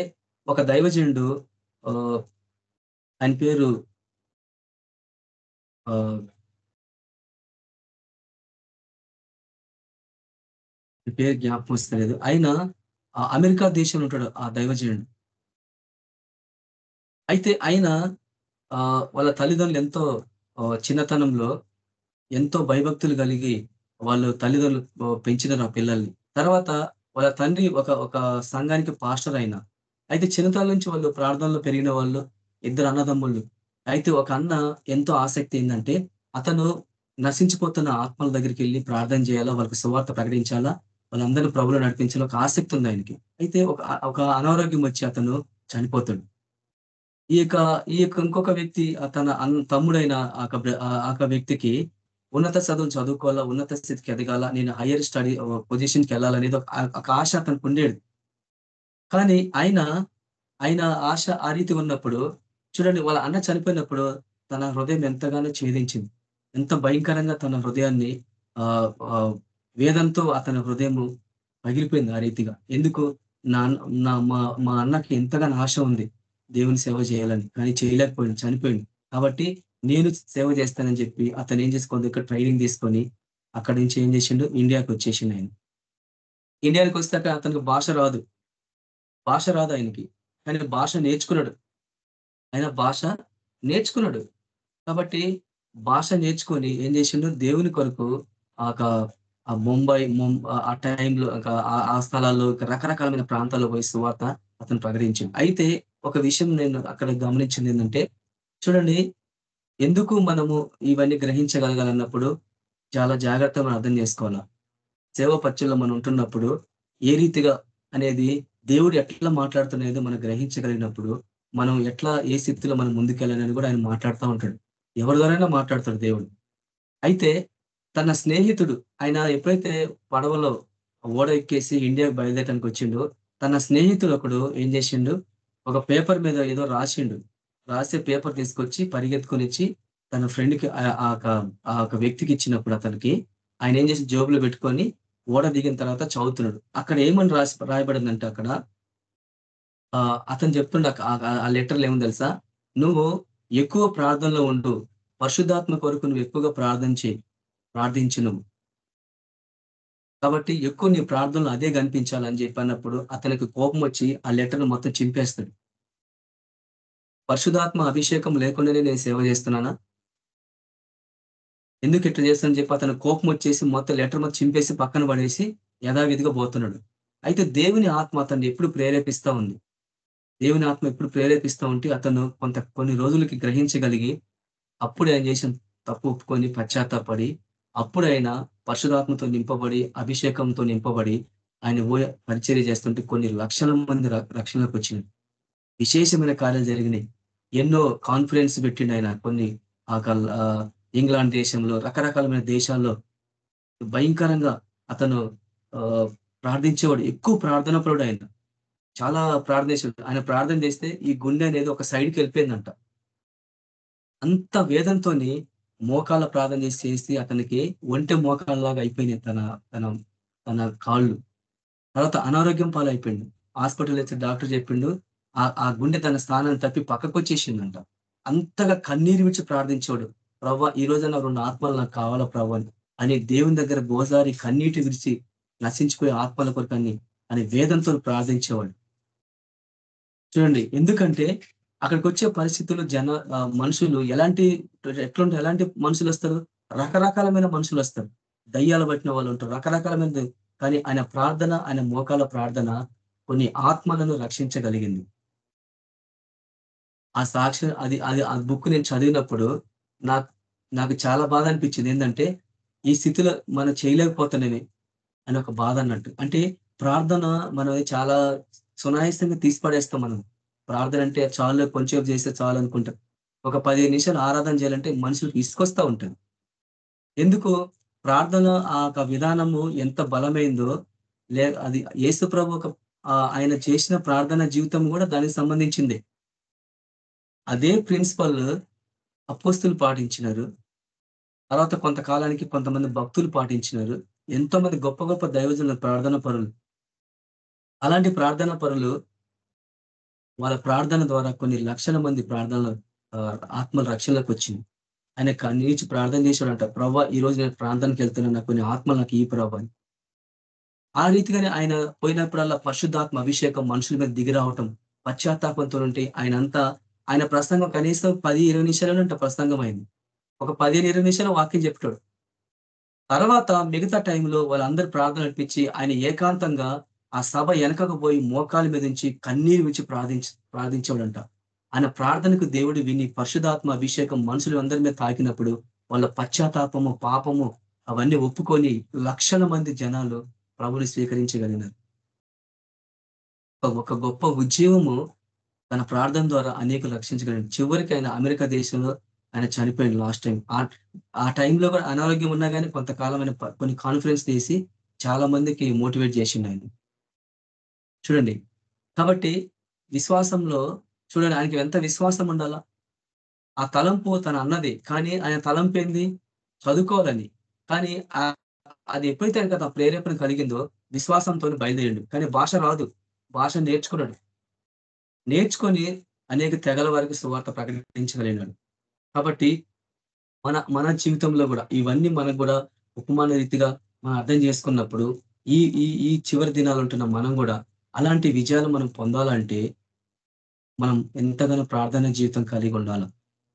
ఒక దైవజనుడు ఆ, ఆయన పేరు పేరు జ్ఞాపకం వస్తలేదు. ఆయన అమెరికా దేశంలో ఉంటాడు ఆ దైవజనుడు. అయితే ఆయన ఆ వాళ్ళ తల్లిదండ్రులు ఎంతో చిన్నతనంలో ఎంతో భయభక్తులు కలిగి వాళ్ళు తల్లిదండ్రులు పెంచినారు ఆ పిల్లల్ని. తర్వాత వాళ్ళ తండ్రి ఒక ఒక సంఘానికి పాస్టర్ అయిన. అయితే చిన్నతనం నుంచి వాళ్ళు ప్రార్థనలో పెరిగిన వాళ్ళు ఇద్దరు అన్నదమ్ముళ్ళు. అయితే ఒక అన్న ఎంతో ఆసక్తి ఏంటంటే అతను నశించిపోతున్న ఆత్మల దగ్గరికి వెళ్ళి ప్రార్థన చేయాలా? వాళ్ళకి సువార్త ప్రకటించాలా? వాళ్ళందరినీ ప్రభులు నడిపించాలి? ఒక ఆసక్తి ఉంది ఆయనకి. అయితే ఒక ఒక అనారోగ్యం వచ్చి అతను చనిపోతాడు. ఈ యొక్క ఈ యొక్క ఇంకొక వ్యక్తి తన అన్న తమ్ముడైన ఆ వ్యక్తికి ఉన్నత చదువులు చదువుకోవాలా? ఉన్నత స్థితికి ఎదగాల? నేను హయ్యర్ స్టడీ పొజిషన్కి వెళ్ళాలనేది ఒక ఒక ఆశ అతనికి ఉండేది. కానీ ఆయన ఆయన ఆశ ఆ రీతి ఉన్నప్పుడు చూడండి వాళ్ళ అన్న చనిపోయినప్పుడు తన హృదయం ఎంతగానో ఛేదించింది. ఎంత భయంకరంగా తన హృదయాన్ని ఆ వేదంతో అతని హృదయము పగిలిపోయింది ఆ రీతిగా. ఎందుకు? నా నా మా మా అన్నకి ఎంతగానో ఆశ ఉంది దేవుని సేవ చేయాలని. కానీ చేయలేకపోయింది చనిపోయింది. కాబట్టి నేను సేవ చేస్తానని చెప్పి అతను ఏం చేసుకోండి ఇక్కడ ట్రైనింగ్ తీసుకొని అక్కడి నుంచి ఏం చేసిండు? ఇండియాకి వచ్చేసిండు ఆయన. ఇండియాకి వస్తాక అతనికి భాష రాదు. భాష రాదు ఆయనకి. కానీ భాష నేర్చుకున్నాడు. ఆయన భాష నేర్చుకున్నాడు. కాబట్టి భాష నేర్చుకొని ఏం చేసిండు? దేవుని కొరకు ఆ ముంబై ఆ- టైంలో ఆ స్థలాల్లో రకరకాలమైన ప్రాంతాల్లో పోయి సువార్త అతను ప్రకటించింది అయితే ఒక విషయం నేను అక్కడ గమనించింది ఏంటంటే చూడండి ఎందుకు మనము ఇవన్నీ గ్రహించగలగాలన్నప్పుడు చాలా జాగ్రత్తగా మనం అర్థం చేసుకోవాలా? సేవ పచ్చల్లో మనం ఉంటున్నప్పుడు ఏ రీతిగా అనేది దేవుడు ఎట్లా మాట్లాడుతున్నదో మనం గ్రహించగలిగినప్పుడు మనం ఎట్లా ఏ స్థితిలో మనం ముందుకెళ్ళాలని కూడా ఆయన మాట్లాడుతూ ఉంటాడు. ఎవరి ద్వారైనా మాట్లాడతాడు దేవుడు. అయితే తన స్నేహితుడు ఆయన ఎప్పుడైతే పడవలో ఓడ ఎక్కేసి ఇండియాకి బయలుదేరడానికి వచ్చిండో తన స్నేహితుడు ఒకడు ఏం చేసిండు? ఒక పేపర్ మీద ఏదో రాసిండు. రాసే పేపర్ తీసుకొచ్చి పరిగెత్తుకొని ఇచ్చి తన ఫ్రెండ్కి ఆ- యొక్క ఒక- ఆ వ్యక్తికి ఇచ్చినప్పుడు అతనికి ఆయన ఏం చేసి జోబులో పెట్టుకొని ఓడ దిగిన తర్వాత చదువుతున్నాడు. అక్కడ ఏమని రాసి రాయబడిందంటే అక్కడ అతను చెప్తుండ ఆ లెటర్లు ఏమో తెలుసా? నువ్వు ఎక్కువ ప్రార్థనలో ఉండు పరిశుద్ధాత్మ కొరకు నువ్వు ఎక్కువగా ప్రార్థన చేయి నువ్వు కాబట్టి ఎక్కువ నీ ప్రార్థనలు అదే కనిపించాలని చెప్పినప్పుడు అతనికి కోపం వచ్చి ఆ లెటర్ మొత్తం చింపేస్తాడు. పరిశుధాత్మ అభిషేకం లేకుండానే నేను సేవ చేస్తున్నానా? ఎందుకు ఇట్లా చేస్తానని చెప్పి అతను కోపం వచ్చేసి మొత్తం లెటర్ మొత్తం చింపేసి పక్కన పడేసి యథావిధిగా పోతున్నాడు. అయితే దేవుని ఆత్మ అతన్ని ఎప్పుడు ప్రేరేపిస్తా ఉంది? దేవుని ఆత్మ ఎప్పుడు ప్రేరేపిస్తా ఉంటే అతను కొంత కొన్ని రోజులకి గ్రహించగలిగి అప్పుడు ఆయన చేసిన తప్పు ఒప్పుకొని పశ్చాత్తాపడి అప్పుడు ఆయన నింపబడి అభిషేకంతో నింపబడి ఆయన ఓ పరిచర్య చేస్తుంటే కొన్ని లక్షల మంది ర- వచ్చింది. విశేషమైన కార్యాలు జరిగినాయి. ఎన్నో కాన్ఫరెన్స్ పెట్టిండు ఆయన కొన్ని ఆ కల్- ఇంగ్లాండ్ దేశంలో రకరకాలమైన దేశాల్లో. భయంకరంగా అతను ప్రార్థించేవాడు ఎక్కువ ప్రార్థన పరుడు ఆయన. చాలా ప్రార్థన చేశాడు. ఆయన ప్రార్థన చేస్తే ఈ గుండె అనేది ఒక సైడ్కి వెళ్ళిపోయిందంట. అంత వేదంతోని మోకాళ్ళ ప్రార్థన చేసి చేసి అతనికి ఒంటె మోకాళ్ళలాగా అయిపోయినాయి తన తన తన కాళ్ళు. తర్వాత అనారోగ్యం పాలైపోయిండు హాస్పిటల్ వచ్చి డాక్టర్ చెప్పిండు ఆ ఆ గుండె తన స్థానాన్ని తప్పి పక్కకు వచ్చేసిందంట. అంతగా కన్నీరు విడిచి ప్రార్థించాడు. ప్రవ్వ ఈ రోజున రెండు ఆత్మలు నాకు కావాలా ప్రవ్వ అని దేవుని దగ్గర గోసారి కన్నీటి విడిచి నశించిపోయే ఆత్మల కొరకని అని అని వేదంతో ప్రార్థించేవాడు. చూడండి ఎందుకంటే అక్కడికి వచ్చే పరిస్థితులు జన మనుషులు ఎలాంటి ఎట్లుంటే ఎలాంటి మనుషులు వస్తారు? రకరకాలమైన మనుషులు వస్తారు. దయ్యాలు పట్టిన వాళ్ళు ఉంటారు రకరకాలమైన కానీ ఆయన ప్రార్థన ఆయన మోకాల ప్రార్థన కొన్ని ఆత్మలను రక్షించగలిగింది. ఆ సాక్షి అది అది ఆ బుక్ నేను చదివినప్పుడు నాకు నాకు చాలా బాధ అనిపించింది. ఏంటంటే ఈ స్థితిలో మనం చేయలేకపోతానని అని ఒక బాధ అన్నట్టు. అంటే ప్రార్థన మనం చాలా సునాయాసంగా తీసిపడేస్తాం మనం. ప్రార్థన అంటే చాలు కొంచెం చేస్తే చాలు అనుకుంటాం. ఒక పదిహేను నిమిషాలు ఆరాధన చేయాలంటే మనుషులకు ఇసుకొస్తా ఉంటుంది ఎందుకు? ప్రార్థన ఆ యొక్క విధానము ఎంత బలమైందో లే అది యేసు ప్రభు ఒక ఆయన చేసిన ప్రార్థన జీవితం కూడా దానికి సంబంధించింది. అదే ప్రిన్సిపల్ అపోస్తులు పాటించినారు. తర్వాత కొంతకాలానికి కొంతమంది భక్తులు పాటించినారు. ఎంతో మంది గొప్ప గొప్ప దైవజనుల ప్రార్థన పరులు అలాంటి ప్రార్థన పరులు వాళ్ళ ప్రార్థన ద్వారా కొన్ని లక్షల మంది ప్రార్థనలు ఆత్మల రక్షణలకు వచ్చింది. ఆయన కన్నీచి ప్రార్థన చేశాడంట ప్రభా ఈ రోజు నేను ప్రాంతానికి వెళ్తున్నాను నాకు కొన్ని ఆత్మలు నాకు ఈ ప్రభా ఆ రీతిగానే ఆయన పోయినప్పుడల్లా పరిశుద్ధాత్మ అభిషేకం మనుషుల మీద దిగి రావటం పశ్చాత్తాపంతో ఉంటే ఆయన అంతా ఆయన ప్రసంగం కనీసం పది ఇరవై నిమిషాలు అంట ప్రసంగం అయింది ఒక పదిహేను ఇరవై నిమిషాలు వాక్యం చెప్తాడు. తర్వాత మిగతా టైంలో వాళ్ళందరూ ప్రార్థన నడిపించి ఆయన ఏకాంతంగా ఆ సభ వెనకకు పోయి మోకాల మీద నుంచి కన్నీరు విచ్చి ప్రార్థించ ప్రార్థించేవాడంట. ఆయన ప్రార్థనకు దేవుడు విని పరిశుధాత్మ అభిషేకం మనుషులు అందరి మీద తాకినప్పుడు వాళ్ళ పశ్చాత్తాపము పాపము అవన్నీ ఒప్పుకొని లక్షల మంది జనాలు ప్రభుని స్వీకరించగలిగినారు. ఒక- గొప్ప ఉద్యమము తన ప్రార్థన ద్వారా అనేక రక్షించగలిగింది. చివరికి ఆయన అమెరికా దేశంలో ఆయన చనిపోయింది లాస్ట్ టైం. ఆ ఆ టైంలో కూడా అనారోగ్యం ఉన్నా కానీ కొంతకాలం ఆయన కొన్ని కాన్ఫరెన్స్ చేసి చాలా మందికి మోటివేట్ చేసిండు ఆయన. చూడండి. కాబట్టి విశ్వాసంలో చూడండి ఆయనకి ఎంత విశ్వాసం ఉండాలా? ఆ తలంపు తన అన్నది కానీ ఆయన తలంపు ఏంది? చదువుకోవాలని. కానీ అది ఎప్పుడైతే ఆయనకు ఆ ప్రేరేపణ కలిగిందో విశ్వాసంతో బయలుదేరిండు. కానీ భాష రాదు. భాష నేర్చుకున్నాడు. నేర్చుకొని అనేక తెగల వారికి సువార్త ప్రకటించగలిగినాడు. కాబట్టి మన మన జీవితంలో కూడా ఇవన్నీ మనకు కూడా ఉపమాన రీతిగా మనం అర్థం చేసుకున్నప్పుడు ఈ ఈ ఈ చివరి దినాలు ఉంటున్న మనం కూడా అలాంటి విజయాలు మనం పొందాలంటే మనం ఎంతగానో ప్రార్థన జీవితం కలిగి ఉండాలి.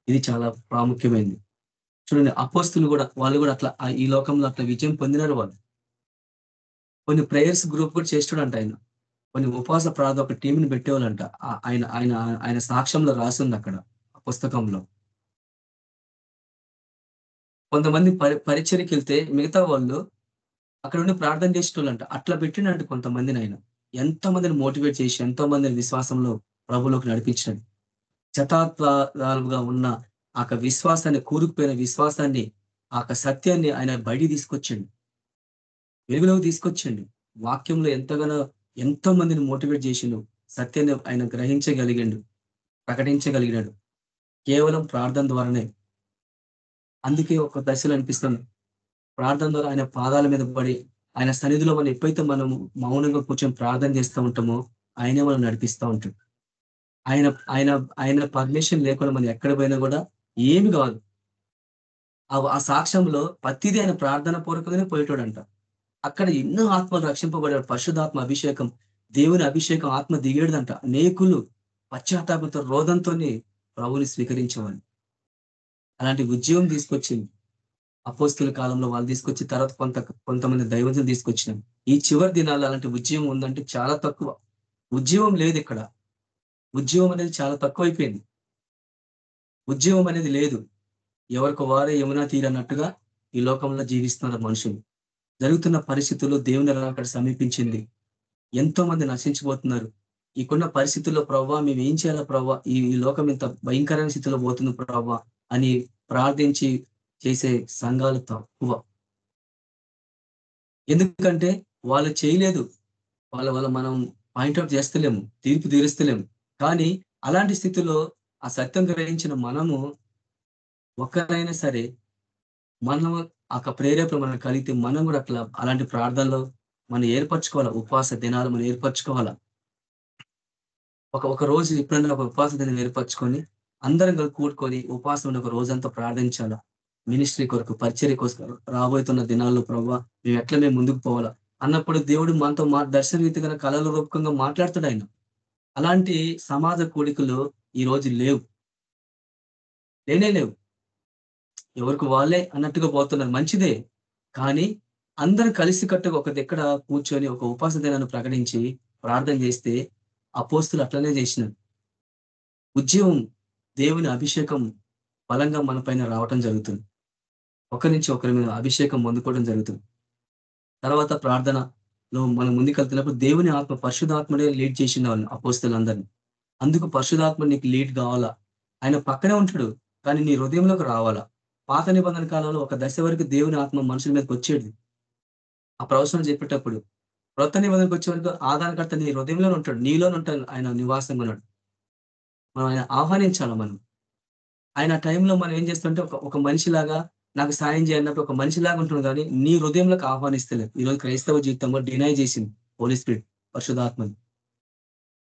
ఇది చాలా ప్రాముఖ్యమైనది చూడండి అపోస్తులు కూడా వాళ్ళు కూడా అట్లా ఆ- ఈ లోకంలో అట్లా విజయం పొందినారు వాళ్ళు. కొన్ని ప్రేయర్స్ గ్రూప్ కూడా చేస్తాడంట ఆయన. కొన్ని ఉపవాస ప్రార్థన ఒక టీంని పెట్టేవాళ్ళంట. ఆయన ఆయన ఆయన సాక్ష్యంలో రాసింది అక్కడ ఆ పుస్తకంలో. కొంతమంది పరి పరిచయకి వెళ్తే మిగతా వాళ్ళు అక్కడ ఉండి ప్రార్థన చేసేటోళ్ళంట. అట్లా పెట్టినట్టు కొంతమందిని ఆయన. ఎంతో మందిని మోటివేట్ చేసి ఎంతో మందిని విశ్వాసంలో ప్రభులోకి నడిపించినది. శతాబ్దాలుగా ఉన్న ఆ విశ్వాసాన్ని కూరుకుపోయిన విశ్వాసాన్ని ఆ సత్యాన్ని ఆయన బయటికి తీసుకొచ్చండి. వెలుగులోకి తీసుకొచ్చండి. వాక్యంలో ఎంతగానో ఎంతో మందిని మోటివేట్ చేసిండు సత్యాన్ని ఆయన గ్రహించగలిగిండు ప్రకటించగలిగినాడు. కేవలం ప్రార్థన ద్వారానే. అందుకే ఒక దశలో అనిపిస్తుంది. ప్రార్థన ద్వారా ఆయన పాదాల మీద పడి ఆయన సన్నిధిలో మనం ఎప్పుడైతే మనం మౌనంగా కూర్చొని ప్రార్థన చేస్తూ ఉంటామో ఆయనే మనం నడిపిస్తూ ఉంటాడు. ఆయన ఆయన ఆయన పర్మిషన్ లేకుండా మనం ఎక్కడ పోయినా కూడా ఏమి కాదు. ఆ- సాక్ష్యంలో ప్రతిదీ ఆయన ప్రార్థన పూర్వకంగానే పోయేటోడంట. అక్కడ ఎన్నో ఆత్మలు రక్షింపబడాడు పరిశుధాత్మ అభిషేకం దేవుని అభిషేకం ఆత్మ దిగేడుదంట. అనేకులు పశ్చాత్తాపంతో రోధంతోనే ప్రభుని స్వీకరించేవాళ్ళు. అలాంటి ఉద్యోగం తీసుకొచ్చింది. అపోస్తుల కాలంలో వాళ్ళు తీసుకొచ్చి తర్వాత కొంత కొంతమంది దైవజులు తీసుకొచ్చినాం ఈ చివరి దినాల్లో అలాంటి ఉద్యమం ఉందంటే చాలా తక్కువ. ఉద్యమం లేదు ఇక్కడ. ఉద్యమం అనేది చాలా తక్కువ అయిపోయింది ఉద్యమం అనేది లేదు. ఎవరికి వారే యమునా తీరన్నట్టుగా ఈ లోకంలో జీవిస్తున్నారు మనుషులు. జరుగుతున్న పరిస్థితుల్లో దేవుని అక్కడ సమీపించింది. ఎంతో మంది నశించిపోతున్నారు. ఇకున్న పరిస్థితుల్లో ప్రవ్వా మేము ఏం చేయాలా ప్రవ్వా? ఈ ఈ లోకం ఇంత భయంకరమైన స్థితిలో పోతుంది ప్రవ్వా అని ప్రార్థించి చేసే సంఘాలు తక్కువ. ఎందుకంటే వాళ్ళు చేయలేదు. వాళ్ళ వల్ల మనం పాయింట్అవుట్ చేస్తలేము తీర్పు తీరుస్తలేము. కానీ అలాంటి స్థితిలో ఆ సత్యం గ్రహించిన మనము ఒక్కరైనా సరే మనం ఆ ప్రేరేపణ మనం కలిగితే మనం కూడా అట్లా అలాంటి ప్రార్థనలో మనం ఏర్పరచుకోవాలా? ఉపవాస దినాలు మనం ఏర్పరచుకోవాలా? ఒక ఒక రోజు ఎప్పుడైనా ఒక ఉపవాస దినం ఏర్పరచుకొని అందరం కలిసి కూడుకొని ఉపవాసం ఒక రోజంతా ప్రార్థించాలా? మినిస్ట్రీ కొరకు పరిచర్య కోసం రాబోతున్న దినాల్లో ప్రభావ మేము ఎట్లా మేము ముందుకు పోవాలా? అన్నప్పుడు దేవుడు మనతో మా దర్శన రీతిగా కళల రూపకంగా మాట్లాడుతాడు ఆయన. అలాంటి సమాజ కోడికలు ఈ రోజు లేవు. లేనే లేవు. ఎవరికి వాళ్ళే అన్నట్టుగా పోతున్నారు. మంచిదే. కానీ అందరు కలిసి కట్టుగా ఒక దగ్గర కూర్చొని ఒక ఉపాస దినాన్ని ప్రకటించి ప్రార్థన చేస్తే అపోస్తులు అట్లనే చేసినారు. ఉద్యమం దేవుని అభిషేకం బలంగా మన పైన రావటం జరుగుతుంది. ఒకరి నుంచి ఒకరి మీద అభిషేకం పొందుకోవడం జరుగుతుంది. తర్వాత ప్రార్థనలో మనం ముందుకెళ్తున్నప్పుడు దేవుని ఆత్మ పరిశుధాత్మడే లీడ్ చేసిన వాళ్ళని అపోస్తులందరినీ. అందుకు పరిశుధాత్మ నీకు లీడ్ కావాలా? ఆయన పక్కనే ఉంటాడు కానీ నీ హృదయంలోకి రావాలా? పాత నిబంధన కాలంలో ఒక దశ వరకు దేవుని ఆత్మ మనుషుల మీదకి వచ్చేది. ఆ ప్రవచనం చెప్పేటప్పుడు క్రొత్త నిబంధనకు వచ్చే వరకు ఆధారకర్త నీ హృదయంలోనే ఉంటాడు నీలోనే ఉంటాడు ఆయన నివాసంగా ఉన్నాడు. మనం ఆయన ఆహ్వానించాలా మనం? ఆయన టైంలో మనం ఏం చేస్తుంటే ఒక ఒక మనిషిలాగా నాకు సాయం చేయన్నప్పుడు ఒక మనిషిలాగా ఉంటుంది కానీ నీ హృదయంలోకి ఆహ్వానిస్తలేదు. ఈరోజు క్రైస్తవ జీవితంలో డినై చేసింది హోలీ స్పిరిట్ పరిశుధాత్మని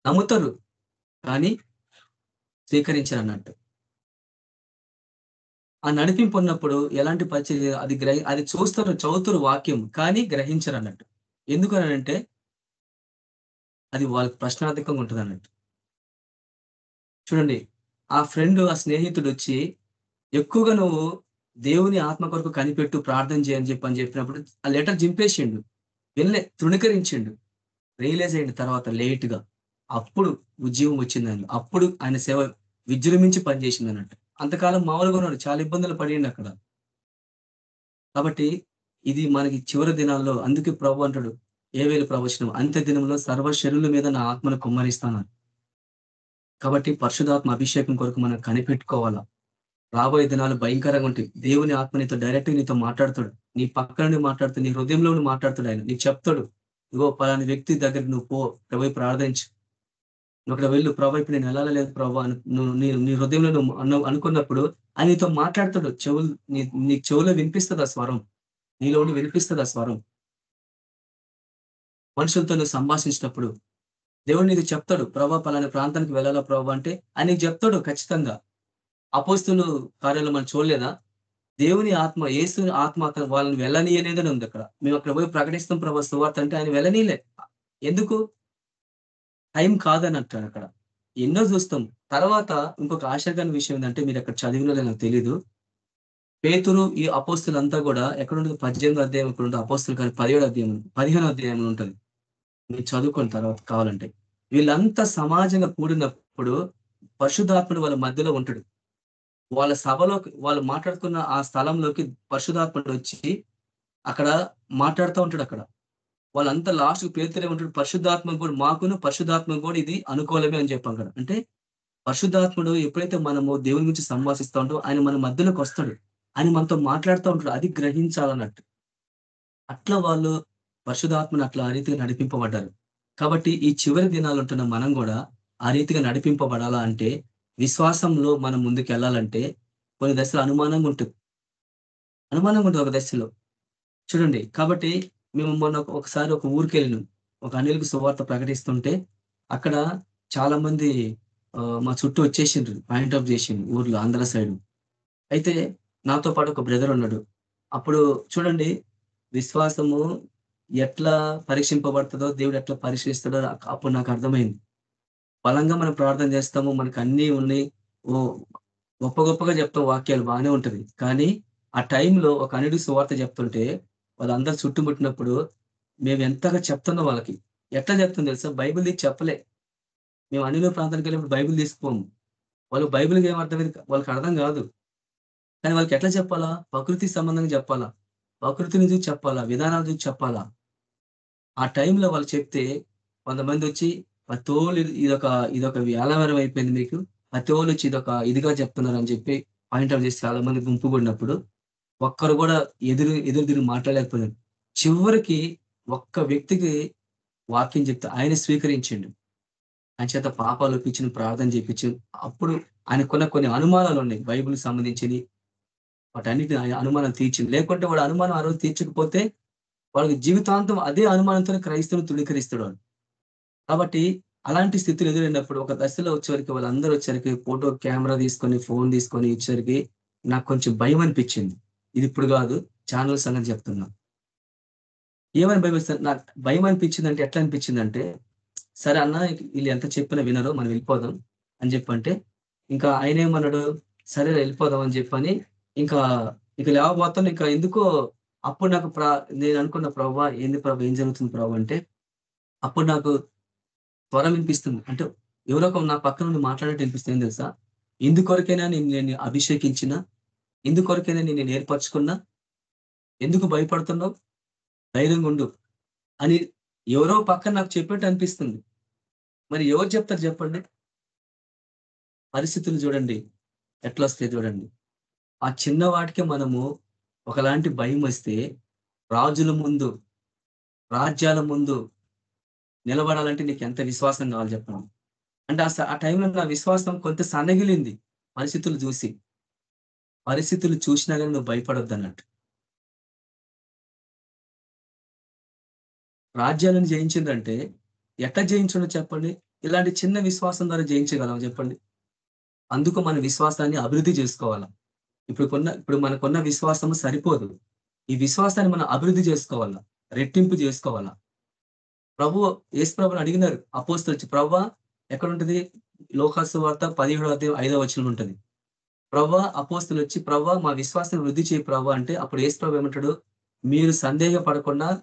నమ్ముతారు కానీ స్వీకరించారు అన్నట్టు ఆ నడిపింపు ఉన్నప్పుడు ఎలాంటి పరిచయం అది గ్రహి అది చూస్తారు చదువుతారు వాక్యం కానీ గ్రహించరు అన్నట్టు ఎందుకు అంటే అది వాళ్ళకి ప్రశ్నార్థకంగా ఉంటుంది అన్నట్టు చూడండి ఆ ఫ్రెండ్ ఆ స్నేహితుడు వచ్చి ఎక్కువగా నువ్వు దేవుని ఆత్మ కొరకు కనిపెట్టు ప్రార్థన చేయని చెప్పి అని చెప్పినప్పుడు ఆ లెటర్ జింపేసిండు వెళ్ళే తృణీకరించిండు. రియలైజ్ అయిన తర్వాత లేట్గా అప్పుడు ఉద్యమం వచ్చిందని అప్పుడు ఆయన సేవ విజృంభించి పనిచేసింది అన్నట్టు అంతకాలం మామూలుగా ఉన్నాడు. చాలా ఇబ్బందులు పడిండు అక్కడ. కాబట్టి ఇది మనకి చివరి దినాల్లో అందుకే ప్రభు అంటాడు ఏ వేలు ప్రవచనం? అంత్య దినంలో సర్వ శరీరుల మీద నా ఆత్మను కుమ్మరిస్తాను. కాబట్టి పరిశుధాత్మ అభిషేకం కొరకు మనం కనిపెట్టుకోవాలా? రాబోయే దినాలు భయంకరంగా ఉంటాయి. దేవుని ఆత్మ నీతో డైరెక్ట్ నీతో మాట్లాడతాడు. నీ పక్కన నుండి మాట్లాడుతాడు. నీ హృదయంలో మాట్లాడుతాడు ఆయన. నీకు చెప్తాడు. ఇగో పలాని వ్యక్తి దగ్గర నువ్వు పో. ప్రభు ప్రార్థించు. నువ్వు అక్కడ వెళ్ళు. ప్రభా ఇప్పుడు నేను వెళ్ళాలా లేదు ప్రభా నువ్వు నీ నీ హృదయంలో నువ్వు అనుకున్నప్పుడు ఆయన నీతో మాట్లాడతాడు. చెవులు నీ నీ చెవులో వినిపిస్తుంది ఆ స్వరం? నీలో ఉండి వినిపిస్తుంది ఆ స్వరం? మనుషులతో నువ్వు సంభాషించినప్పుడు దేవుడు నీకు చెప్తాడు. ప్రభా పలాని ప్రాంతానికి వెళ్ళాలా ప్రభా అంటే? ఆయన చెప్తాడు ఖచ్చితంగా. అపోస్తులు కార్యాలు మనం చూడలేదా? దేవుని ఆత్మ ఏసుని ఆత్మ అక్కడ వాళ్ళని వెళ్ళనీయలేదని ఉంది అక్కడ. మేము అక్కడ పోయి ప్రకటిస్తాం ప్రభా సువార్త అంటే ఆయన వెళ్ళనీయలే. ఎందుకు? టైం కాదని అంటాడు అక్కడ. ఎన్నో చూస్తాం. తర్వాత ఇంకొక ఆశ్చర్యకరమైన విషయం ఏంటంటే మీరు అక్కడ చదివినది నాకు తెలీదు. పేతురు ఈ అపోస్తులంతా కూడా ఎక్కడుండదు పద్దెనిమిది అధ్యాయం ఎక్కడ ఉంటుంది. అపోస్తులు కానీ పదిహేడు అధ్యాయం పదిహేను అధ్యాయం ఉంటుంది. మీరు చదువుకున్న తర్వాత కావాలంటే. వీళ్ళంతా సమాజంగా కూడినప్పుడు పరిశుధాత్ముడు వాళ్ళ మధ్యలో ఉంటాడు. వాళ్ళ సభలోకి వాళ్ళు మాట్లాడుకున్న ఆ స్థలంలోకి పరిశుధాత్ముడు వచ్చి అక్కడ మాట్లాడుతూ ఉంటాడు అక్కడ. వాళ్ళంతా లాస్ట్ పేరుతూనే ఉంటాడు. పరిశుద్ధాత్మ కూడా మాకును పరిశుద్ధాత్మ కూడా ఇది అనుకూలమే అని చెప్పాం కదా. అంటే పరిశుద్ధాత్ముడు ఎప్పుడైతే మనము దేవుని గురించి సంభాషిస్తూ ఉంటామో ఆయన మన మధ్యలోకి వస్తాడు. ఆయన మనతో మాట్లాడుతూ ఉంటాడు. అది గ్రహించాలన్నట్టు. అట్లా వాళ్ళు పరిశుధాత్మను అట్లా ఆ రీతిగా నడిపింపబడ్డారు. కాబట్టి ఈ చివరి దినాలు ఉంటున్న మనం కూడా ఆ రీతిగా నడిపింపబడాలా అంటే విశ్వాసంలో మనం ముందుకు వెళ్ళాలంటే కొన్ని దశలు అనుమానంగా ఉంటుంది అనుమానంగా ఉంటుంది ఒక దశలో. చూడండి కాబట్టి మేము మొన్న ఒకసారి ఒక ఊరికి వెళ్ళినాం. ఒక అనిల్కు సువార్త ప్రకటిస్తుంటే అక్కడ చాలా మంది మా చుట్టూ వచ్చేసిండ్రు. పాయింట్ ఆఫ్ చేసిండ్రు ఊర్లో ఆంధ్ర సైడ్. అయితే నాతో పాటు ఒక బ్రదర్ ఉన్నాడు. అప్పుడు చూడండి విశ్వాసము ఎట్లా పరీక్షింపబడుతుందో దేవుడు ఎట్లా పరీక్షిస్తాడో నాకు- అప్పుడు నాకు అర్థమైంది. బలంగా మనం ప్రార్థన చేస్తాము మనకు అన్నీ ఉన్నాయి. ఓ గొప్ప గొప్పగా చెప్తాం వాక్యాలు బాగానే ఉంటుంది. కానీ ఆ టైంలో ఒక అనుడి సువార్త చెప్తుంటే వాళ్ళందరూ చుట్టుముట్టినప్పుడు మేము ఎంతగా చెప్తున్నాం వాళ్ళకి? ఎట్లా చెప్తాం తెలుసా? బైబిల్ తీసి చెప్పలే. మేము అనిలో ప్రాంతానికి వెళ్ళినప్పుడు బైబిల్ తీసుకుపోము వాళ్ళు బైబిల్కి ఏం అర్థమైంది వాళ్ళకి అర్థం కాదు. కానీ వాళ్ళకి ఎట్లా చెప్పాలా? ప్రకృతి సంబంధంగా చెప్పాలా? ప్రకృతిని చూసి చెప్పాలా? విధానాలు చూసి చెప్పాలా? ఆ టైంలో వాళ్ళు చెప్తే కొంతమంది వచ్చి పతోలు ఇదొక ఇదొక వ్యాలవరం అయిపోయింది మీకు. పతోలు వచ్చి ఇదొక ఇదిగా చెప్తున్నారు అని చెప్పి పాయింట్ అవుట్ చేసి చాలా మంది గుంపుకున్నప్పుడు ఒక్కరు కూడా ఎదురు ఎదురు తిరిగి మాట్లాడలేకపోయారు. చివరికి ఒక్క వ్యక్తికి వాక్యం చెప్తే ఆయన స్వీకరించిండు. ఆయన చేత పాపాలు ఒప్పించిన ప్రార్థన చేయించు అప్పుడు ఆయనకున్న కొన్ని అనుమానాలు ఉన్నాయి. బైబుల్ సంబంధించినవి. వాటన్నిటిని ఆయన అనుమానం తీర్చింది లేకుంటే వాడు అనుమానం ఆ రోజు తీర్చకపోతే వాళ్ళకి జీవితాంతం అదే అనుమానంతో క్రైస్తవులు తృణీకరిస్తాడు వాడు. కాబట్టి అలాంటి స్థితిలో ఎదురైనప్పుడు ఒక దశలో వచ్చేవరకు వాళ్ళందరూ వచ్చేసరికి ఫోటో కెమెరా తీసుకొని ఫోన్ తీసుకొని ఇచ్చేసరికి నాకు కొంచెం భయం అనిపించింది. ఇది ఇప్పుడు కాదు ఛానల్స్ సంగతి చెప్తున్నా. ఏమని భయం నాకు భయం అనిపించింది అంటే ఎట్లా అనిపించింది అంటే సరే అన్న వీళ్ళు ఎంత చెప్పినా వినరు మనం వెళ్ళిపోదాం అని చెప్పంటే ఇంకా ఆయన ఏమన్నాడు సరే వెళ్ళిపోదాం అని చెప్పని ఇంకా ఇక లేవబోతాను ఇంకా ఎందుకో అప్పుడు నాకు ప్రా నేను అనుకున్న ప్రభావ ఏంది ప్రభావ ఏం జరుగుతుంది ప్రభావ అంటే అప్పుడు నాకు త్వర వినిపిస్తుంది. అంటే ఎవరో ఒక నా పక్కన నుండి మాట్లాడటం వినిపిస్తుంది. ఏం తెలుసా? ఇందుకొరకైనా నేను నేను అభిషేకించిన ఇందుకొరకైనా నేను ఏర్పరచుకున్నా ఎందుకు భయపడుతున్నావు? ధైర్యంగా ఉండు అని ఎవరో పక్కన నాకు చెప్పినట్టు అనిపిస్తుంది. మరి ఎవరు చెప్తారు చెప్పండి? పరిస్థితులు చూడండి. ఎట్లా వస్తాయి చూడండి. ఆ చిన్న వాటికి మనము ఒకలాంటి భయం వస్తే రాజుల ముందు రాజ్యాల ముందు నిలబడాలంటే నీకు ఎంత విశ్వాసం కావాలి చెప్పండి అంటే ఆ ఆ టైంలో నా విశ్వాసం కొంత సన్నగిలింది పరిస్థితులు చూసి. పరిస్థితులు చూసినా కానీ నువ్వు భయపడొద్దు అన్నట్టు. రాజ్యాలను జయించిందంటే ఎట్లా జయించడం చెప్పండి? ఇలాంటి చిన్న విశ్వాసం ద్వారా జయించగలం చెప్పండి. అందుకు మన విశ్వాసాన్ని అభివృద్ధి చేసుకోవాలి? ఇప్పుడు కొన్న ఇప్పుడు మనకున్న విశ్వాసము సరిపోదు. ఈ విశ్వాసాన్ని మనం అభివృద్ధి చేసుకోవాలా? రెట్టింపు చేసుకోవాలా? ప్రభు యేసు ప్రభుని అడిగినారు అపోస్తులు వచ్చి ప్రభు ఎక్కడ ఉంటుంది లోకాసు వార్త పదిహేడో అధ్యాయం ఐదో వచనం ఉంటుంది. ప్రవ్వ అపోస్తులు వచ్చి ప్రవ్వ మా విశ్వాసం వృద్ధి చేయి ప్రభా అంటే అప్పుడు యేసు ప్రభు ఏమంటాడు? మీరు సందేహపడకుండా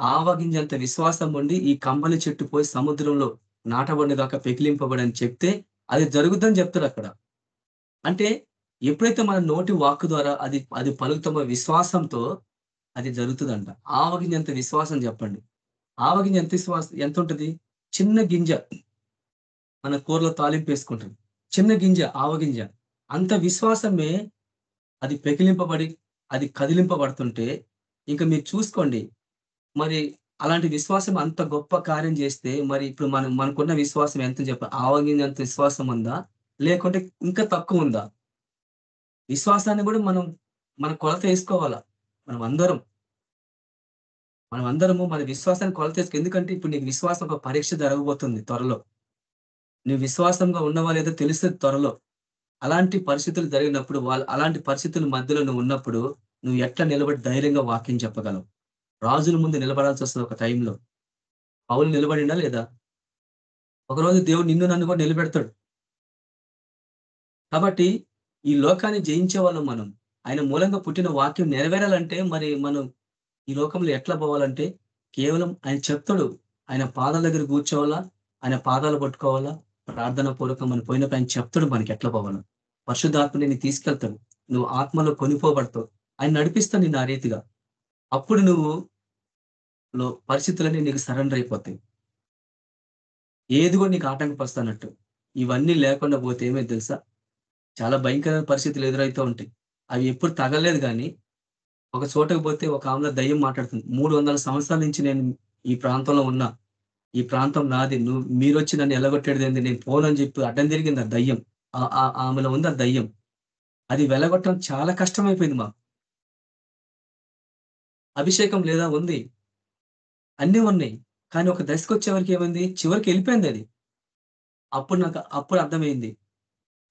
ఆవగింజంత విశ్వాసం ఉండి ఈ కంబలి చెట్టు పోయి సముద్రంలో నాటబడిన దాకా పెకిలింపబడని చెప్తే అది జరుగుద్దని చెప్తారు అక్కడ. అంటే ఎప్పుడైతే మన నోటి వాక్కు ద్వారా అది అది పలుకుతామో విశ్వాసంతో అది జరుగుతుందంట. ఆవగింజంత విశ్వాసం చెప్పండి. ఆవగింజ ఎంత ఎంత ఉంటుంది? చిన్న గింజ. మన కూరలో తాలింపు వేసుకుంటుంది చిన్న గింజ ఆవగింజ. అంత విశ్వాసమే అది పెకిలింపబడి అది కదిలింపబడుతుంటే ఇంకా మీరు చూసుకోండి. మరి అలాంటి విశ్వాసం అంత గొప్ప కార్యం చేస్తే మరి ఇప్పుడు మనం మనకున్న విశ్వాసం ఎంత చెప్ప ఆవగింజంత విశ్వాసం ఉందా? లేకుంటే ఇంకా తక్కువ ఉందా? విశ్వాసాన్ని కూడా మనం మన కొలత వేసుకోవాలా? మనం అందరం. మనం అందరము మన విశ్వాసాన్ని కొలత ఎందుకంటే ఇప్పుడు నీకు విశ్వాసం ఒక పరీక్ష జరగబోతుంది త్వరలో. నువ్వు విశ్వాసంగా ఉన్నవా లేదో తెలుస్తుంది త్వరలో. అలాంటి పరిస్థితులు జరిగినప్పుడు వాళ్ళు అలాంటి పరిస్థితుల మధ్యలో నువ్వు ఉన్నప్పుడు నువ్వు ఎట్లా నిలబడి ధైర్యంగా వాక్యం చెప్పగలవు? రాజుల ముందు నిలబడాల్సి వస్తుంది ఒక టైంలో. పౌలు నిలబడినా లేదా? ఒకరోజు దేవుడు నిన్ను నన్ను కూడా నిలబెడతాడు. కాబట్టి ఈ లోకాన్ని జయించే వాళ్ళం మనం. ఆయన మూలంగా పుట్టిన వాక్యం నెరవేరాలంటే మరి మనం ఈ లోకంలో ఎట్లా పోవాలంటే కేవలం ఆయన చెప్తాడు. ఆయన పాదాల దగ్గర కూర్చోవాలా? ఆయన పాదాలు పట్టుకోవాలా? ప్రార్థన పూర్వకం మనం పోయినప్పుడు ఆయన చెప్తాడు మనకి ఎట్లా పోవాలా. పరిశుద్ధాత్మ నేను తీసుకెళ్తాడు నువ్వు ఆత్మలో కొనిపోబడతావు. ఆయన నడిపిస్తాను నిన్ను ఆ రీతిగా. అప్పుడు నువ్వు పరిస్థితులన్నీ నీకు సరెండర్ అయిపోతాయి. ఏది కూడా నీకు ఆటంకపరుస్తానట్టు. ఇవన్నీ లేకుండా పోతే ఏమో తెలుసా? చాలా భయంకరమైన పరిస్థితులు ఎదురవుతూ ఉంటాయి. అవి ఎప్పుడు తగలేదు కానీ ఒక చోటకు పోతే ఒక ఆమెలో దయ్యం మాట్లాడుతుంది. మూడు వందల సంవత్సరాల నుంచి నేను ఈ ప్రాంతంలో ఉన్నా. ఈ ప్రాంతం నాది. నువ్వు మీరు వచ్చి నన్ను ఎలగొట్టేది ఏంది? నేను పోనని చెప్పి అడ్డం తిరిగింది ఆ దయ్యం. ఆ- ఆ- ఆమెలో ఉంది ఆ దయ్యం. అది వెలగొట్టడం చాలా కష్టమైపోయింది మాకు. అభిషేకం లేదా ఉంది? అన్నీ ఉన్నాయి. కానీ ఒక దశకు వచ్చేవరకు ఏమైంది? చివరికి వెళ్ళిపోయింది అది. అప్పుడు నాకు అప్పుడు అర్థమైంది.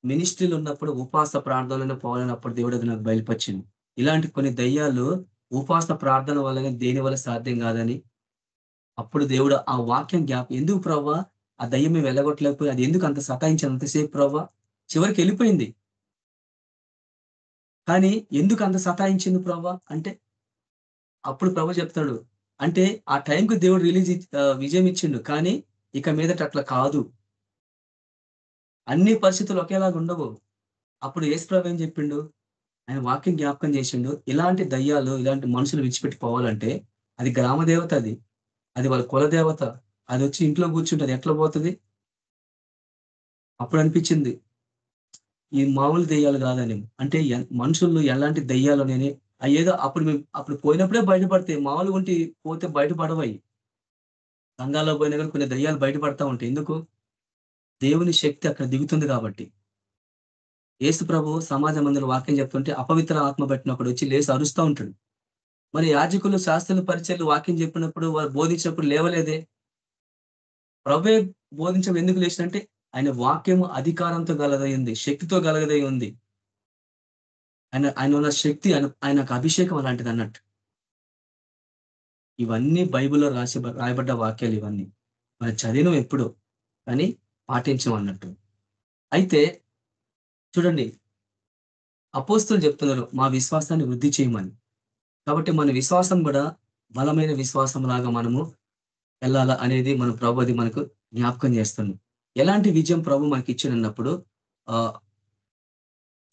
మినిస్ట్రీలు ఉన్నప్పుడు ఉపాస ప్రార్థనలను పోవాలన్నప్పుడు దేవుడు అది నాకు బయలుపరిచింది ఇలాంటి కొన్ని దయ్యాలు ఉపాస ప్రార్థన వల్ల దేని వల్ల సాధ్యం కాదని? అప్పుడు దేవుడు ఆ వాక్యం జ్ఞాపం ఎందుకు ప్రవ్వా? ఆ దయ్యం మేము వెళ్ళగొట్టలేకపోయి అది ఎందుకు అంత సతాయించాను అంతసేపు ప్రవ్వా? చివరికి వెళ్ళిపోయింది. కానీ ఎందుకు అంత సతాయించింది ప్రవ్వా? అంటే అప్పుడు ప్రభు చెప్తాడు అంటే ఆ టైంకి దేవుడు రిలీజ్ విజయం ఇచ్చిండు కానీ ఇక మీదట అట్లా కాదు. అన్ని పరిస్థితులు ఒకేలాగా ఉండవు అప్పుడు ఏసు ప్రభు ఏం చెప్పిండు? ఆయన వాక్యం జ్ఞాపకం చేసిండు ఇలాంటి దయ్యాలు ఇలాంటి మనుషులు విడిచిపెట్టి పోవాలంటే అది గ్రామ దేవత అది. అది వాళ్ళ కుల దేవత అది వచ్చి ఇంట్లో కూర్చుంటుంది. ఎట్లా పోతుంది? అప్పుడు అనిపించింది ఈ మామూలు దెయ్యాలు కాదని. అంటే ఎన్- మనుషులు ఎలాంటి దెయ్యాలు నేను అయ్యేదో అప్పుడు మేము అప్పుడు పోయినప్పుడే బయటపడతాయి. మామూలుగా ఉంటే పోతే బయటపడవయి. సంఘాల్లో పోయినా కానీ కొన్ని దయ్యాలు బయటపడతా ఉంటాయి. ఎందుకు? దేవుని శక్తి అక్కడ దిగుతుంది కాబట్టి. యేసు ప్రభు సమాజం అందరూ వాక్యం చెప్తుంటే అపవిత్ర ఆత్మ పట్టినప్పుడు వచ్చి లేసి అరుస్తూ ఉంటాడు. మరి యాజకులు శాస్త్రుల పరిచయలు వాక్యం చెప్పినప్పుడు వారు బోధించినప్పుడు లేవలేదే? ప్రభే బోధించడం ఎందుకు లేచినంటే ఆయన వాక్యము అధికారంతో గలదై ఉంది శక్తితో గలగదై ఉంది. ఆయన ఆయన ఉన్న శక్తి ఆయన ఆయనకు అభిషేకం అలాంటిది అన్నట్టు. ఇవన్నీ బైబిల్లో రాసి రాయబడ్డ వాక్యాలు ఇవన్నీ. మనం చదివినం ఎప్పుడు కానీ పాటించం అన్నట్టు అయితే చూడండి. అపోస్తులు చెప్తున్నారు మా విశ్వాసాన్ని వృద్ధి చేయమని. కాబట్టి మన విశ్వాసం కూడా బలమైన విశ్వాసం లాగా మనము వెళ్ళాలా అనేది మన ప్రభు అది మనకు జ్ఞాపకం చేస్తుంది. ఎలాంటి విజయం ప్రభు మనకి ఇచ్చినప్పుడు ఆ